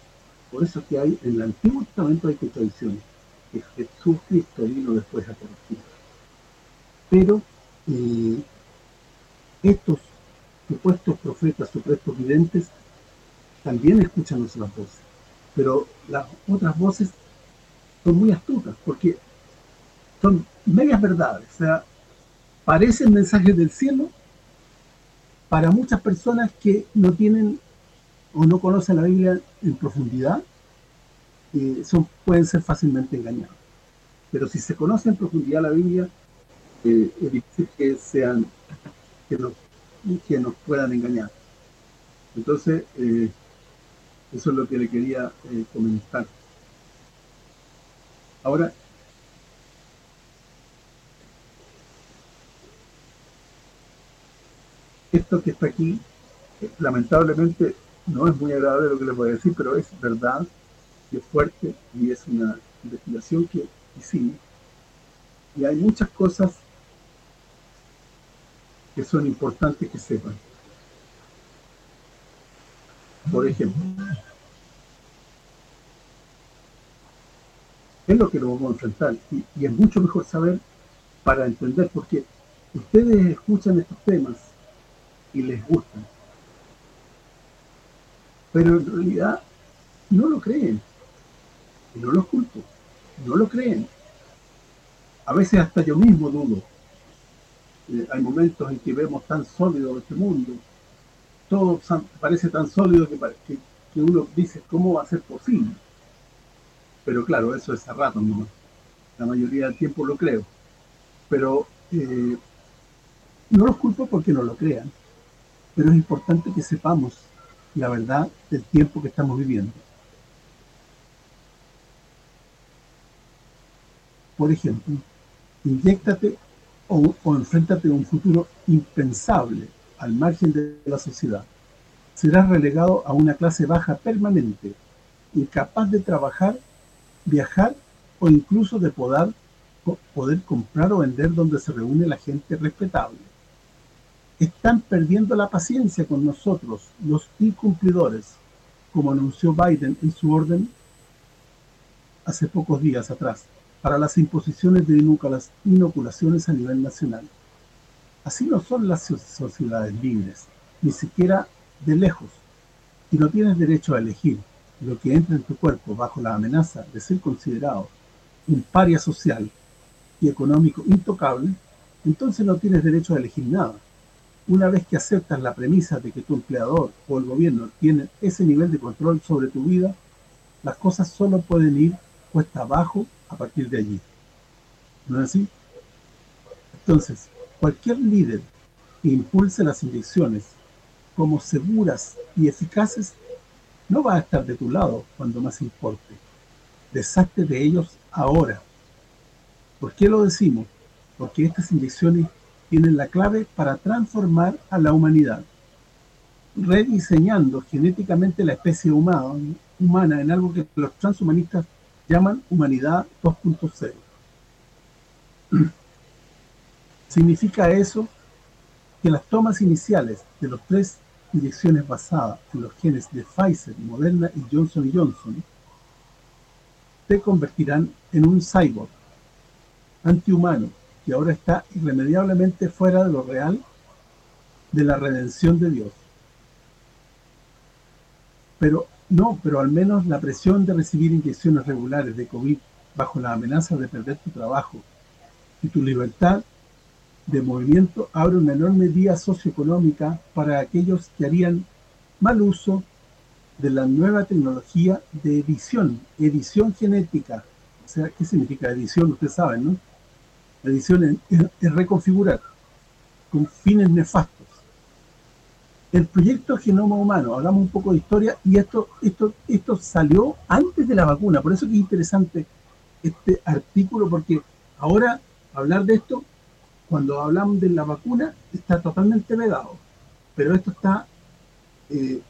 Por eso es que hay en el Antiguo Testamento hay que tradiciones, que Jesús Cristo vino después a corregir. Pero eh, estos supuestos profetas, supuestos videntes, también escuchan nuestras voces. Pero las otras voces son muy astutas, porque son medias verdades, o sea, parecen mensajes del cielo para muchas personas que no tienen o no conocen la Biblia en profundidad, eh, son, pueden ser fácilmente engañados. Pero si se conoce en profundidad la Biblia, eh, es difícil que sean que nos, que nos puedan engañar. Entonces, eh, eso es lo que le quería comentar. Ahora, esto que está aquí, lamentablemente no es muy agradable lo que les voy a decir, pero es verdad, y es fuerte, y es una investigación que hicimos. Y hay muchas cosas que son importantes que sepan. Por ejemplo, es lo que nos vamos a enfrentar, y, y es mucho mejor saber para entender, porque ustedes escuchan estos temas y les gustan. Pero en realidad no lo creen. Y no los culpo. No lo creen. A veces hasta yo mismo dudo. Eh, hay momentos en que vemos tan sólido este mundo. Todo parece tan sólido que, que, uno dice, ¿cómo va a ser posible? Pero claro, eso es a rato La mayoría del tiempo lo creo. Pero eh, no los culpo porque no lo crean pero es importante que sepamos la verdad del tiempo que estamos viviendo. Por ejemplo, inyectate o, o enfréntate a un futuro impensable al margen de la sociedad. Serás relegado a una clase baja permanente, incapaz de trabajar, viajar o incluso de poder, poder comprar o vender donde se reúne la gente respetable están perdiendo la paciencia con nosotros, los incumplidores, como anunció Biden en su orden hace pocos días atrás, para las imposiciones de inoculaciones a nivel nacional. Así no son las sociedades libres, ni siquiera de lejos, y no tienes derecho a elegir lo que entra en tu cuerpo bajo la amenaza de ser considerado un paria social y económico intocable, entonces no tienes derecho a elegir nada una vez que aceptas la premisa de que tu empleador o el gobierno tienen ese nivel de control sobre tu vida, las cosas solo pueden ir cuesta abajo a partir de allí. ¿No es así? Entonces, cualquier líder que impulse las inyecciones como seguras y eficaces no va a estar de tu lado cuando más importe. Deshazte de ellos ahora. ¿Por qué lo decimos? Porque estas inyecciones tienen la clave para transformar a la humanidad, rediseñando genéticamente la especie humana, en algo que los transhumanistas llaman humanidad 2.0. Significa eso que las tomas iniciales de los tres inyecciones basadas en los genes de Pfizer, Moderna y Johnson Johnson te convertirán en un cyborg antihumano que ahora está irremediablemente fuera de lo real de la redención de Dios. Pero no, pero al menos la presión de recibir inyecciones regulares de COVID bajo la amenaza de perder tu trabajo y tu libertad de movimiento abre una enorme vía socioeconómica para aquellos que harían mal uso de la nueva tecnología de edición, edición genética O sea, ¿qué significa edición? Ustedes saben, ¿no? La edición es, reconfigurar con fines nefastos. El proyecto Genoma Humano, hagamos un poco de historia, y esto, esto, esto salió antes de la vacuna, por eso es interesante este artículo, porque ahora hablar de esto, cuando hablamos de la vacuna, está totalmente vedado, pero esto está, eh,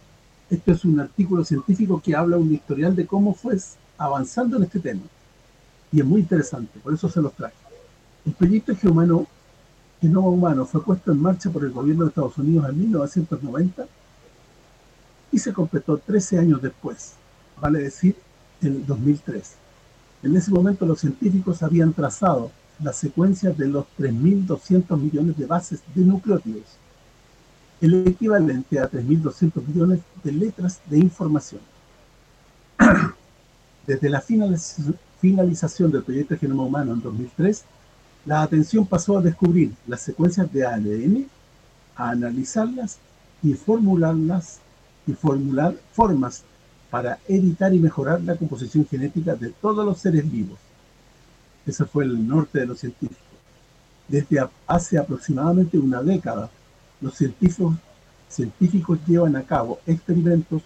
esto es un artículo científico que habla un historial de cómo fue avanzando en este tema, y es muy interesante, por eso se los traje. El proyecto Genoma Humano fue puesto en marcha por el gobierno de Estados Unidos en 1990 y se completó 13 años después, vale decir, en 2003. En ese momento los científicos habían trazado la secuencia de los 3.200 millones de bases de nucleótidos, el equivalente a 3.200 millones de letras de información. Desde la finalización del proyecto Genoma Humano en 2003, la atención pasó a descubrir las secuencias de ADN, a analizarlas y formularlas y formular formas para editar y mejorar la composición genética de todos los seres vivos. Ese fue el norte de los científicos. Desde hace aproximadamente una década, los científicos, científicos llevan a cabo experimentos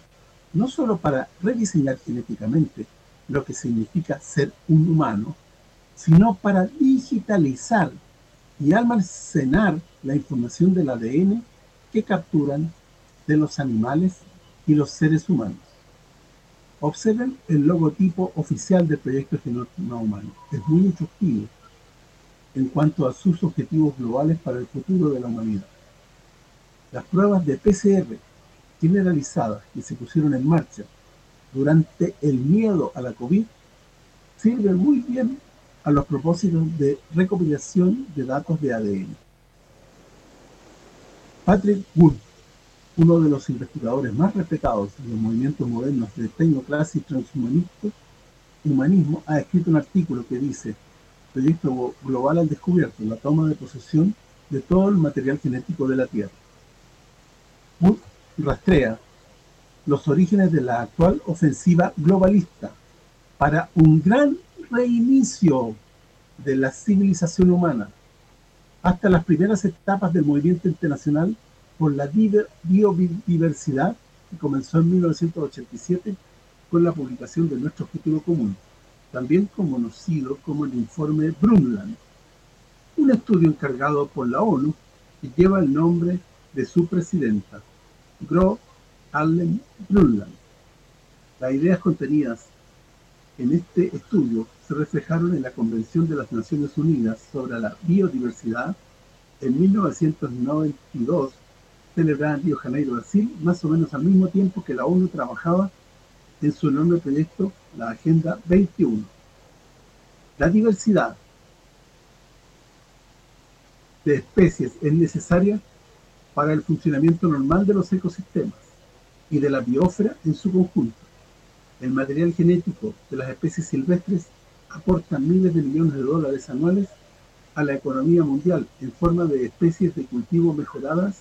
no solo para rediseñar genéticamente lo que significa ser un humano, sino para digitalizar y almacenar la información del ADN que capturan de los animales y los seres humanos. Observen el logotipo oficial del proyecto Genoma Humano. Es muy instructivo en cuanto a sus objetivos globales para el futuro de la humanidad. Las pruebas de PCR generalizadas que se pusieron en marcha durante el miedo a la COVID sirven muy bien a los propósitos de recopilación de datos de ADN. Patrick Wood, uno de los investigadores más respetados en los movimientos modernos de tecnoclasia y transhumanismo, ha escrito un artículo que dice Proyecto Global al Descubierto, la toma de posesión de todo el material genético de la Tierra. Wood rastrea los orígenes de la actual ofensiva globalista para un gran reinicio de la civilización humana hasta las primeras etapas del movimiento internacional por la biodiversidad que comenzó en 1987 con la publicación de nuestro objetivo común, también conocido como el informe Brundtland, un estudio encargado por la ONU que lleva el nombre de su presidenta, Gro Allen Brundtland. Las ideas contenidas en este estudio se reflejaron en la Convención de las Naciones Unidas sobre la Biodiversidad en 1992, celebrada en Río Janeiro, Brasil, más o menos al mismo tiempo que la ONU trabajaba en su enorme proyecto, la Agenda 21. La diversidad de especies es necesaria para el funcionamiento normal de los ecosistemas y de la biosfera en su conjunto. El material genético de las especies silvestres aporta miles de millones de dólares anuales a la economía mundial en forma de especies de cultivo mejoradas,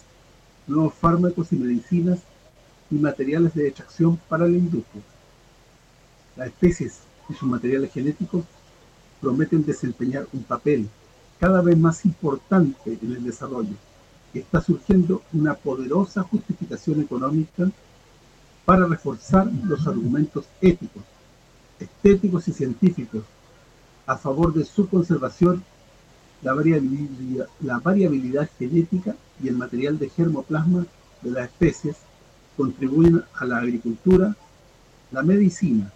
nuevos fármacos y medicinas y materiales de extracción para la industria. Las especies y sus materiales genéticos prometen desempeñar un papel cada vez más importante en el desarrollo. Está surgiendo una poderosa justificación económica para reforzar los argumentos éticos, estéticos y científicos a favor de su conservación, la variabilidad, genética y el material de germoplasma de las especies contribuyen a la agricultura, la medicina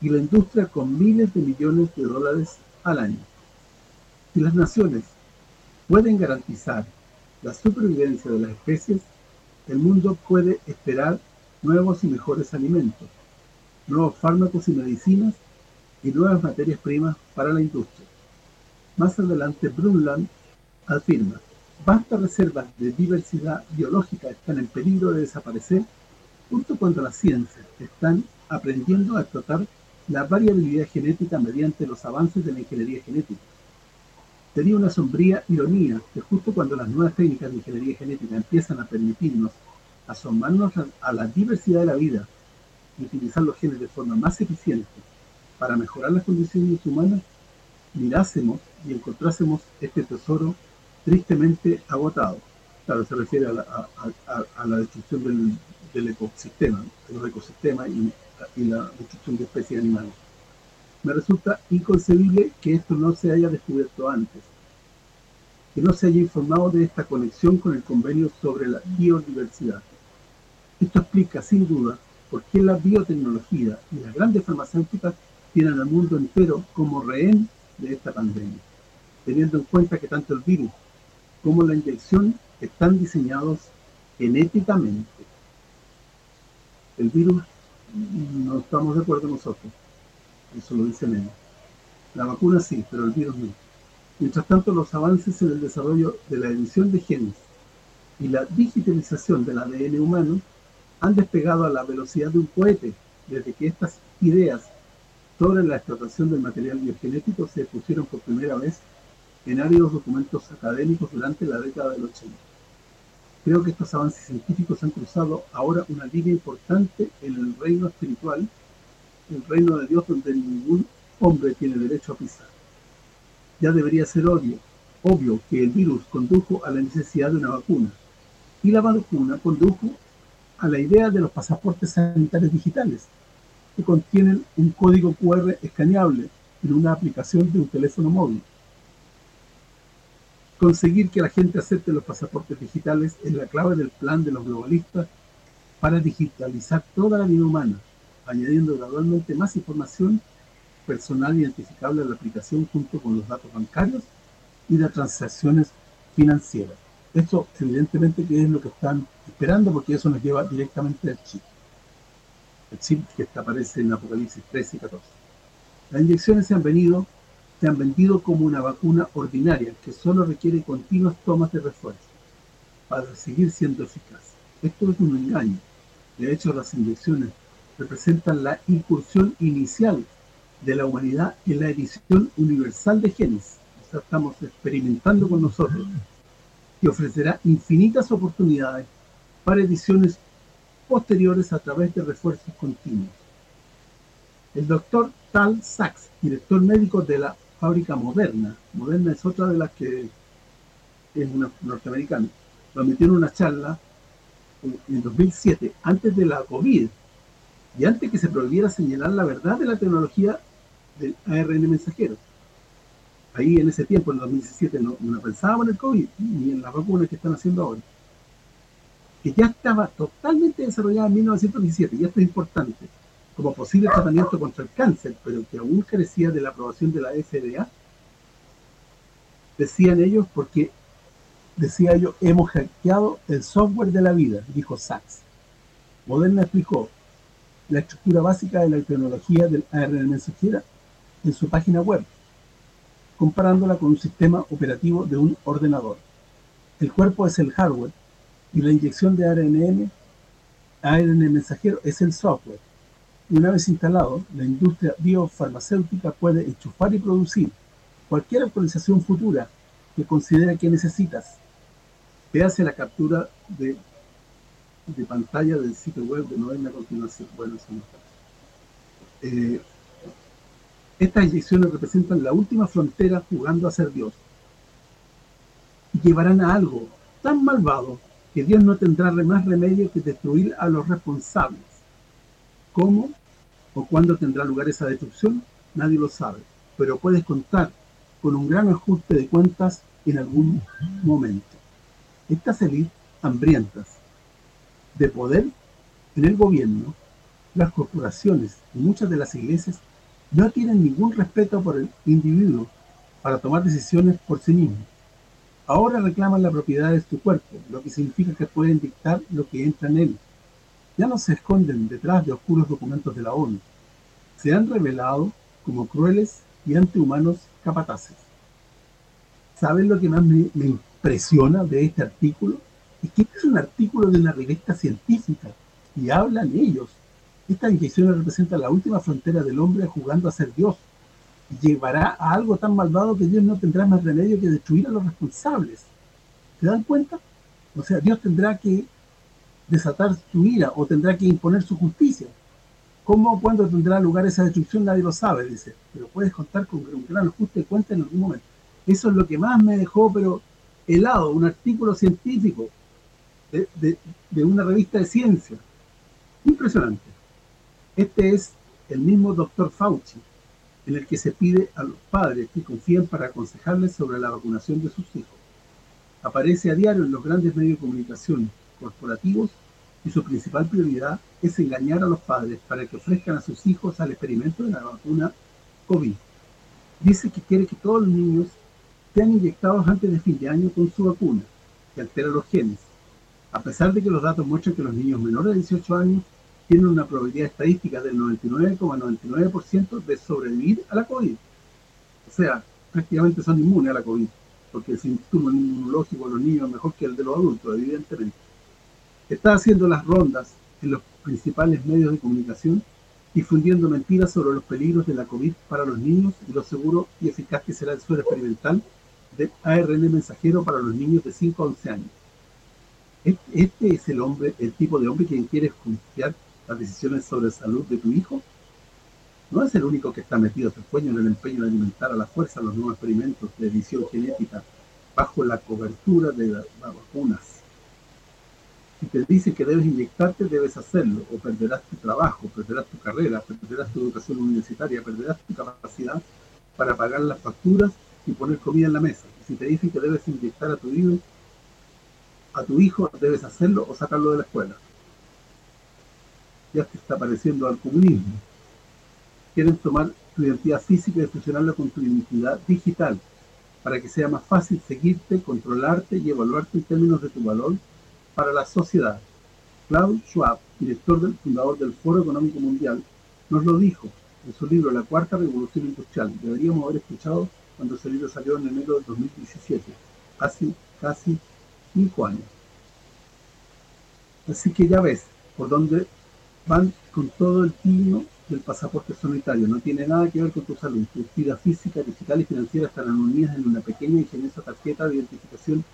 y la industria con miles de millones de dólares al año. Si las naciones pueden garantizar la supervivencia de las especies, el mundo puede esperar nuevos y mejores alimentos, nuevos fármacos y medicinas y nuevas materias primas para la industria. Más adelante, Brundtland afirma, vastas reservas de diversidad biológica están en peligro de desaparecer justo cuando las ciencias están aprendiendo a explotar la variabilidad genética mediante los avances de la ingeniería genética. Sería una sombría ironía que justo cuando las nuevas técnicas de ingeniería genética empiezan a permitirnos asomarnos a la diversidad de la vida y utilizar los genes de forma más eficiente para mejorar las condiciones humanas, mirásemos y encontrásemos este tesoro tristemente agotado. Claro, se refiere a la, destrucción del, ecosistema, de los ecosistemas y, y la destrucción de especies animales. Me resulta inconcebible que esto no se haya descubierto antes, que no se haya informado de esta conexión con el convenio sobre la biodiversidad. Esto explica, sin duda, por qué la biotecnología y las grandes farmacéuticas tienen al mundo entero como rehén de esta pandemia, teniendo en cuenta que tanto el virus como la inyección están diseñados genéticamente. El virus no estamos de acuerdo nosotros, eso lo dicen ellos. La vacuna sí, pero el virus no. Mientras tanto, los avances en el desarrollo de la edición de genes y la digitalización del ADN humano han despegado a la velocidad de un cohete desde que estas ideas sobre la explotación del material biogenético se pusieron por primera vez en áridos documentos académicos durante la década del 80. Creo que estos avances científicos han cruzado ahora una línea importante en el reino espiritual, el reino de Dios donde ningún hombre tiene derecho a pisar. Ya debería ser obvio, obvio que el virus condujo a la necesidad de una vacuna, y la vacuna condujo a la idea de los pasaportes sanitarios digitales, que contienen un código QR escaneable en una aplicación de un teléfono móvil. Conseguir que la gente acepte los pasaportes digitales es la clave del plan de los globalistas para digitalizar toda la vida humana, añadiendo gradualmente más información personal identificable a la aplicación junto con los datos bancarios y de transacciones financieras. Esto evidentemente que es lo que están esperando porque eso nos lleva directamente al chip. El chip que aparece en Apocalipsis 13 y 14. Las inyecciones se han venido se han vendido como una vacuna ordinaria que solo requiere continuas tomas de refuerzo para seguir siendo eficaz. Esto es un engaño. De hecho, las inyecciones representan la incursión inicial de la humanidad en la edición universal de genes. O sea, estamos experimentando con nosotros, que ofrecerá infinitas oportunidades para ediciones posteriores a través de refuerzos continuos. El doctor Tal Sachs, director médico de la fábrica Moderna, Moderna es otra de las que es norteamericana, lo metió en una charla en 2007, antes de la COVID, y antes que se prohibiera señalar la verdad de la tecnología del ARN mensajero. Ahí en ese tiempo, en 2017, no, no pensábamos en el COVID, ni en las vacunas que están haciendo ahora. Que ya estaba totalmente desarrollada en 1917, y esto es importante, como posible tratamiento contra el cáncer, pero que aún carecía de la aprobación de la FDA. Decían ellos porque, decía yo, hemos hackeado el software de la vida, dijo Sachs. Moderna explicó la estructura básica de la tecnología del ARN mensajera en su página web, comparándola con un sistema operativo de un ordenador. El cuerpo es el hardware y la inyección de ARN, ARN mensajero es el software. Una vez instalado, la industria biofarmacéutica puede enchufar y producir cualquier actualización futura que considere que necesitas. Véase la captura de, de pantalla del sitio web de Novena continuación. Bueno, eso no está. Eh, estas inyecciones representan la última frontera jugando a ser Dios. Y llevarán a algo tan malvado que Dios no tendrá más remedio que destruir a los responsables. ¿Cómo o cuándo tendrá lugar esa destrucción? Nadie lo sabe, pero puedes contar con un gran ajuste de cuentas en algún momento. Estas élites hambrientas de poder en el gobierno, las corporaciones y muchas de las iglesias no tienen ningún respeto por el individuo para tomar decisiones por sí mismo. Ahora reclaman la propiedad de tu cuerpo, lo que significa que pueden dictar lo que entra en él. Ya no se esconden detrás de oscuros documentos de la ONU. Se han revelado como crueles y antihumanos capataces. ¿Saben lo que más me, impresiona de este artículo? Es que este es un artículo de una revista científica y hablan ellos esta inyección representa la última frontera del hombre jugando a ser Dios. Llevará a algo tan malvado que Dios no tendrá más remedio que destruir a los responsables. ¿Se dan cuenta? O sea, Dios tendrá que desatar su ira o tendrá que imponer su justicia. ¿Cómo, cuándo tendrá lugar esa destrucción? Nadie lo sabe, dice. Pero puedes contar con un gran ajuste de cuenta en algún momento. Eso es lo que más me dejó, pero helado, un artículo científico de, de una revista de ciencia. Impresionante. Este es el mismo doctor Fauci, en el que se pide a los padres que confíen para aconsejarles sobre la vacunación de sus hijos. Aparece a diario en los grandes medios de comunicación corporativos y su principal prioridad es engañar a los padres para que ofrezcan a sus hijos al experimento de la vacuna COVID. Dice que quiere que todos los niños sean inyectados antes de fin de año con su vacuna, que altera los genes. A pesar de que los datos muestran que los niños menores de 18 años tienen una probabilidad estadística del 99,99% de sobrevivir a la COVID. O sea, prácticamente son inmunes a la COVID, porque el síntoma inmunológico de los niños es mejor que el de los adultos, evidentemente. Está haciendo las rondas en los principales medios de comunicación, difundiendo mentiras sobre los peligros de la COVID para los niños y lo seguro y eficaz que será el suelo experimental de ARN mensajero para los niños de 5 a 11 años. Este es el hombre, el tipo de hombre quien quiere confiar las decisiones sobre la salud de tu hijo, no es el único que está metido su sueño en el empeño de alimentar a la fuerza los nuevos experimentos de edición genética bajo la cobertura de las vacunas. Si te dice que debes inyectarte, debes hacerlo, o perderás tu trabajo, perderás tu carrera, perderás tu educación universitaria, perderás tu capacidad para pagar las facturas y poner comida en la mesa. si te dicen que debes inyectar a tu hijo, a tu hijo, debes hacerlo o sacarlo de la escuela ya que está pareciendo al comunismo. Quieren tomar tu identidad física y fusionarla con tu identidad digital para que sea más fácil seguirte, controlarte y evaluarte en términos de tu valor para la sociedad. Klaus Schwab, director del fundador del Foro Económico Mundial, nos lo dijo en su libro La Cuarta Revolución Industrial. Deberíamos haber escuchado cuando ese libro salió en enero de 2017, hace casi cinco años. Así que ya ves por dónde van con todo el tino del pasaporte sanitario, no tiene nada que ver con tu salud. Tu vida física, digital y financiera estarán unidas en una pequeña y ingeniosa tarjeta de identificación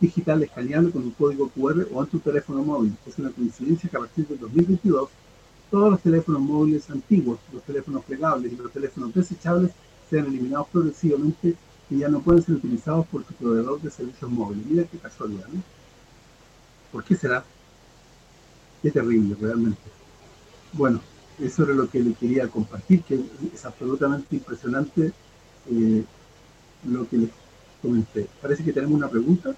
digital escaneable con un código QR o en tu teléfono móvil. Es una coincidencia que a partir del 2022 todos los teléfonos móviles antiguos, los teléfonos plegables y los teléfonos desechables sean eliminados progresivamente y ya no pueden ser utilizados por tu proveedor de servicios móviles. Mira qué casualidad, ¿no? ¿Por qué será? Qué terrible, realmente. Bueno, eso era lo que le quería compartir, que es absolutamente impresionante eh, lo que les comenté. Parece que tenemos una pregunta.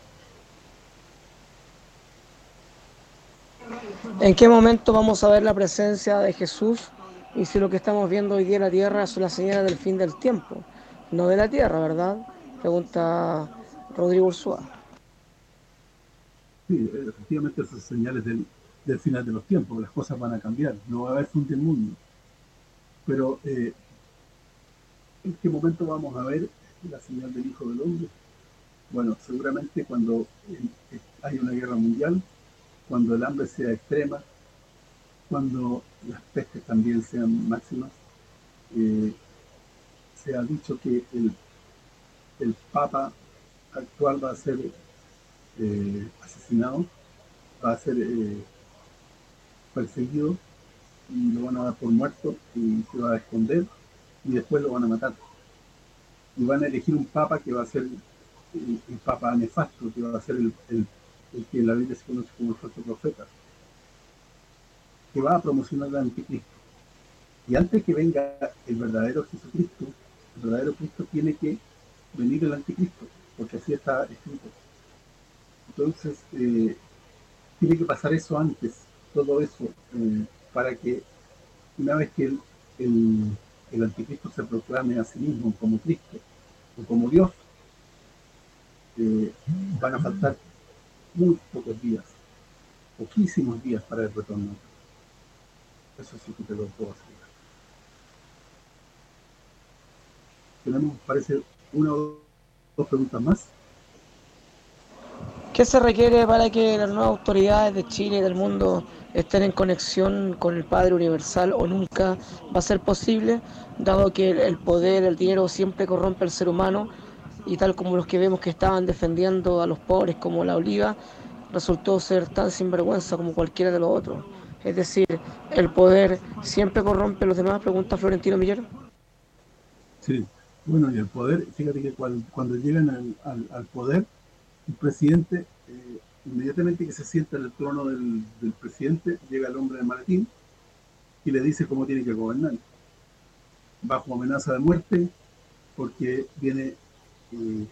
¿En qué momento vamos a ver la presencia de Jesús y si lo que estamos viendo hoy día en la tierra son las señales del fin del tiempo? No de la tierra, ¿verdad? Pregunta Rodrigo Ursúa. Sí, efectivamente esas señales del, del final de los tiempos, las cosas van a cambiar, no va a haber fin del mundo. Pero, eh, ¿en qué momento vamos a ver la señal del Hijo del Hombre? Bueno, seguramente cuando eh, hay una guerra mundial, cuando el hambre sea extrema, cuando las pestes también sean máximas, eh, se ha dicho que el, el Papa actual va a ser asesinado, va a ser perseguido y lo van a dar por muerto y se va a esconder y después lo van a matar. Y van a elegir un papa que va a ser el, papa nefasto, que va a ser el, que en la Biblia se conoce como el falso profeta, que va a promocionar al anticristo. Y antes que venga el verdadero Jesucristo, el verdadero Cristo tiene que venir el anticristo, porque así está escrito. Entonces, eh, tiene que pasar eso antes todo eso eh, para que una vez que el, el, anticristo se proclame a sí mismo como Cristo o como Dios, eh, van a faltar muy pocos días, poquísimos días para el retorno. Eso sí que te lo puedo asegurar. Tenemos, parece, una o dos preguntas más. ¿Qué se requiere para que las nuevas autoridades de Chile y del mundo estén en conexión con el Padre Universal o nunca va a ser posible, dado que el poder, el dinero siempre corrompe al ser humano y tal como los que vemos que estaban defendiendo a los pobres como la oliva, resultó ser tan sinvergüenza como cualquiera de los otros. Es decir, ¿el poder siempre corrompe a los demás? Pregunta Florentino Millero. Sí, bueno, y el poder, fíjate que cuando, llegan al, poder, el presidente, eh, inmediatamente que se sienta en el trono del, presidente, llega el hombre de maletín y le dice cómo tiene que gobernar. Bajo amenaza de muerte, porque viene, eh,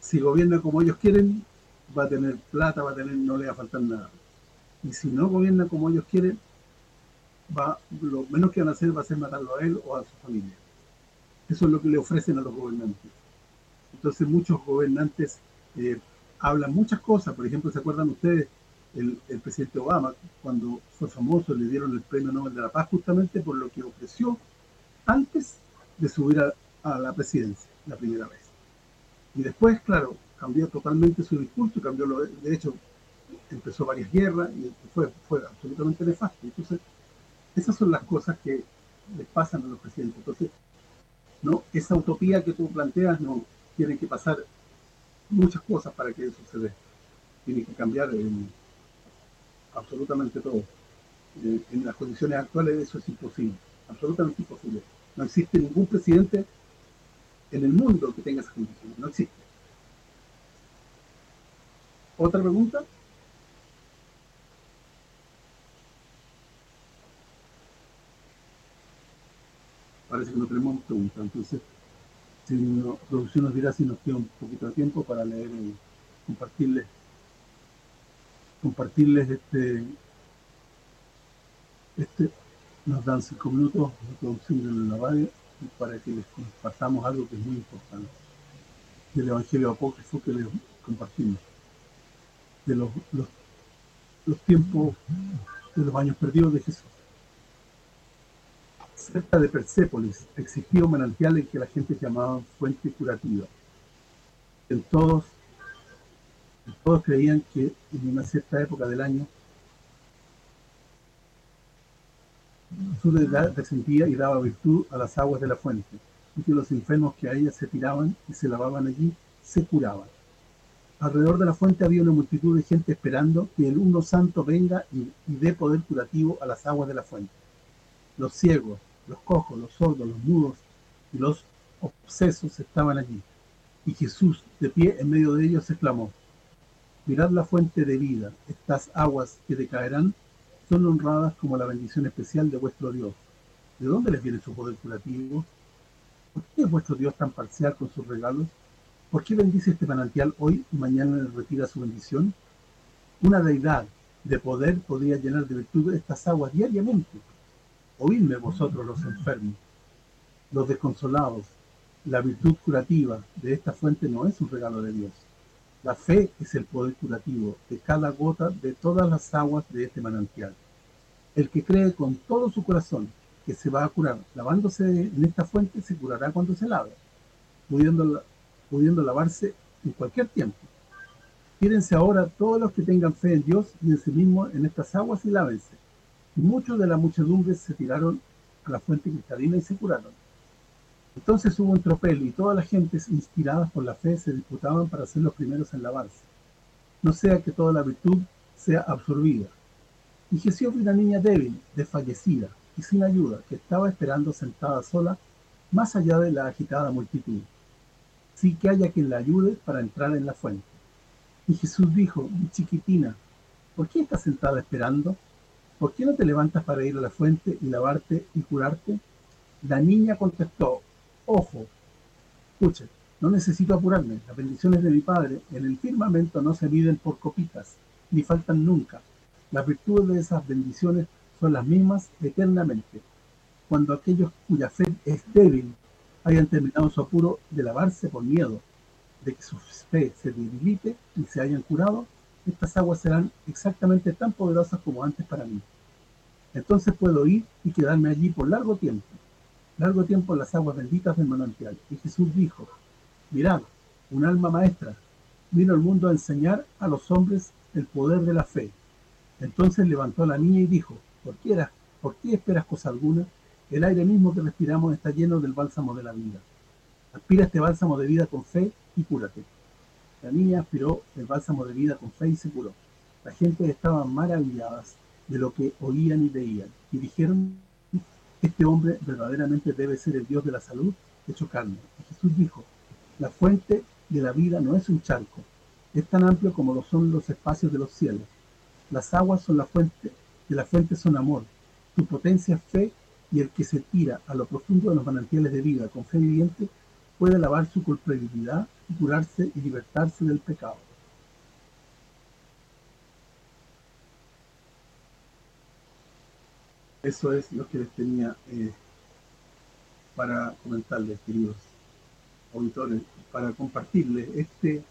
si gobierna como ellos quieren, va a tener plata, va a tener, no le va a faltar nada. Y si no gobierna como ellos quieren, va lo menos que van a hacer va a ser matarlo a él o a su familia. Eso es lo que le ofrecen a los gobernantes. Entonces muchos gobernantes eh, hablan muchas cosas. Por ejemplo, ¿se acuerdan ustedes? El, presidente Obama, cuando fue famoso, le dieron el Premio Nobel de la Paz justamente por lo que ofreció antes de subir a, a la presidencia, la primera vez. Y después, claro, cambió totalmente su discurso, cambió lo, de hecho, empezó varias guerras y fue, fue absolutamente nefasto. Entonces, esas son las cosas que les pasan a los presidentes. Entonces, no esa utopía que tú planteas no tiene que pasar muchas cosas para que eso se dé. Tiene que cambiar absolutamente todo. En las condiciones actuales eso es imposible absolutamente imposible. No existe ningún presidente en el mundo que tenga esas condiciones no existe. Otra pregunta parece que no tenemos preguntas. Entonces, si la producción nos dirá si nos queda un poquito de tiempo para leer y compartirles compartirles este este nos dan cinco minutos de producción de la radio para que les compartamos algo que es muy importante. Del Evangelio Apócrifo que les compartimos. De los, los tiempos de los años perdidos de Jesús cerca de Persépolis existía un manantial en que la gente llamaba fuente curativa. En todos, todos creían que en una cierta época del año su descendía y daba virtud a las aguas de la fuente, y que los enfermos que a ella se tiraban y se lavaban allí, se curaban. Alrededor de la fuente había una multitud de gente esperando que el uno santo venga y dé poder curativo a las aguas de la fuente. Los ciegos, los cojos, los sordos, los mudos y los obsesos estaban allí. Y Jesús, de pie en medio de ellos, exclamó, Mirad la fuente de vida, estas aguas que decaerán son honradas como la bendición especial de vuestro Dios. ¿De dónde les viene su poder curativo? ¿Por qué es vuestro Dios tan parcial con sus regalos? ¿Por qué bendice este manantial hoy y mañana le retira su bendición? Una deidad de poder podría llenar de virtud estas aguas diariamente, Oídme vosotros los enfermos, los desconsolados. La virtud curativa de esta fuente no es un regalo de Dios. La fe es el poder curativo de cada gota de todas las aguas de este manantial. El que cree con todo su corazón que se va a curar lavándose en esta fuente, se curará cuando se lave, pudiendo, lavarse en cualquier tiempo. Tírense ahora todos los que tengan fe en Dios y en sí mismo en estas aguas y lávense muchos de la muchedumbre se tiraron a la fuente cristalina y se curaron. Entonces hubo un tropel y todas las gentes inspiradas por la fe se disputaban para ser los primeros en lavarse. No sea que toda la virtud sea absorbida. Y Jesús vio una niña débil, desfallecida y sin ayuda, que estaba esperando sentada sola, más allá de la agitada multitud. Sí que haya quien la ayude para entrar en la fuente. Y Jesús dijo, chiquitina, ¿por qué estás sentada esperando? ¿Por qué no te levantas para ir a la fuente y lavarte y curarte? La niña contestó, ojo, escuche, no necesito apurarme, las bendiciones de mi Padre en el firmamento no se miden por copitas, ni faltan nunca. Las virtudes de esas bendiciones son las mismas eternamente. Cuando aquellos cuya fe es débil hayan terminado su apuro de lavarse por miedo de que su fe se debilite y se hayan curado, estas aguas serán exactamente tan poderosas como antes para mí. Entonces puedo ir y quedarme allí por largo tiempo, largo tiempo en las aguas benditas del manantial. Y Jesús dijo, mirad, un alma maestra, vino al mundo a enseñar a los hombres el poder de la fe. Entonces levantó a la niña y dijo, ¿por qué, ¿por qué esperas cosa alguna? El aire mismo que respiramos está lleno del bálsamo de la vida. Aspira este bálsamo de vida con fe y cúrate. La niña aspiró el bálsamo de vida con fe y se curó. La gente estaba maravilladas de lo que oían y veían, y dijeron, este hombre verdaderamente debe ser el Dios de la salud hecho carne. Y Jesús dijo, la fuente de la vida no es un charco, es tan amplio como lo son los espacios de los cielos. Las aguas son la fuente, de la fuente son amor. Tu potencia es fe, y el que se tira a lo profundo de los manantiales de vida con fe viviente puede lavar su culpabilidad y curarse y libertarse del pecado. Eso es lo que les tenía eh, para comentarles, queridos auditores, para compartirles este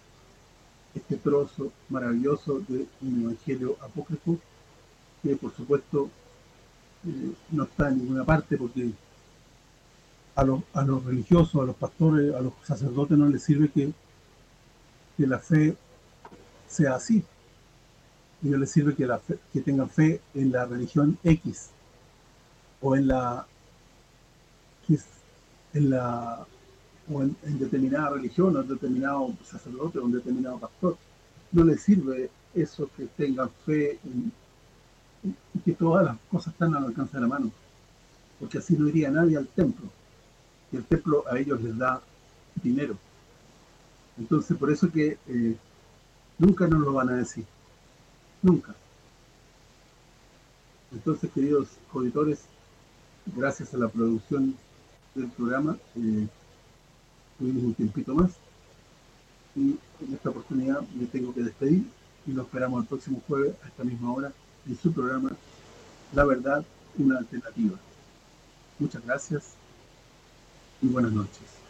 este trozo maravilloso de un evangelio apócrifo que por supuesto eh, no está en ninguna parte porque a los, a los religiosos, a los pastores, a los sacerdotes no les sirve que, que la fe sea así. A ellos les sirve que, la que tengan fe en la religión X o en la en la o en, determinada religión, o en determinado sacerdote, o en determinado pastor. No les sirve eso que tengan fe y que todas las cosas están al alcance de la mano. Porque así no iría nadie al templo. Y el templo a ellos les da dinero. Entonces, por eso que eh, nunca nos lo van a decir. Nunca. Entonces, queridos auditores, gracias a la producción del programa, eh, tuvimos un tiempito más y en esta oportunidad me tengo que despedir y nos esperamos el próximo jueves a esta misma hora en su programa La Verdad, una alternativa. Muchas gracias y buenas noches.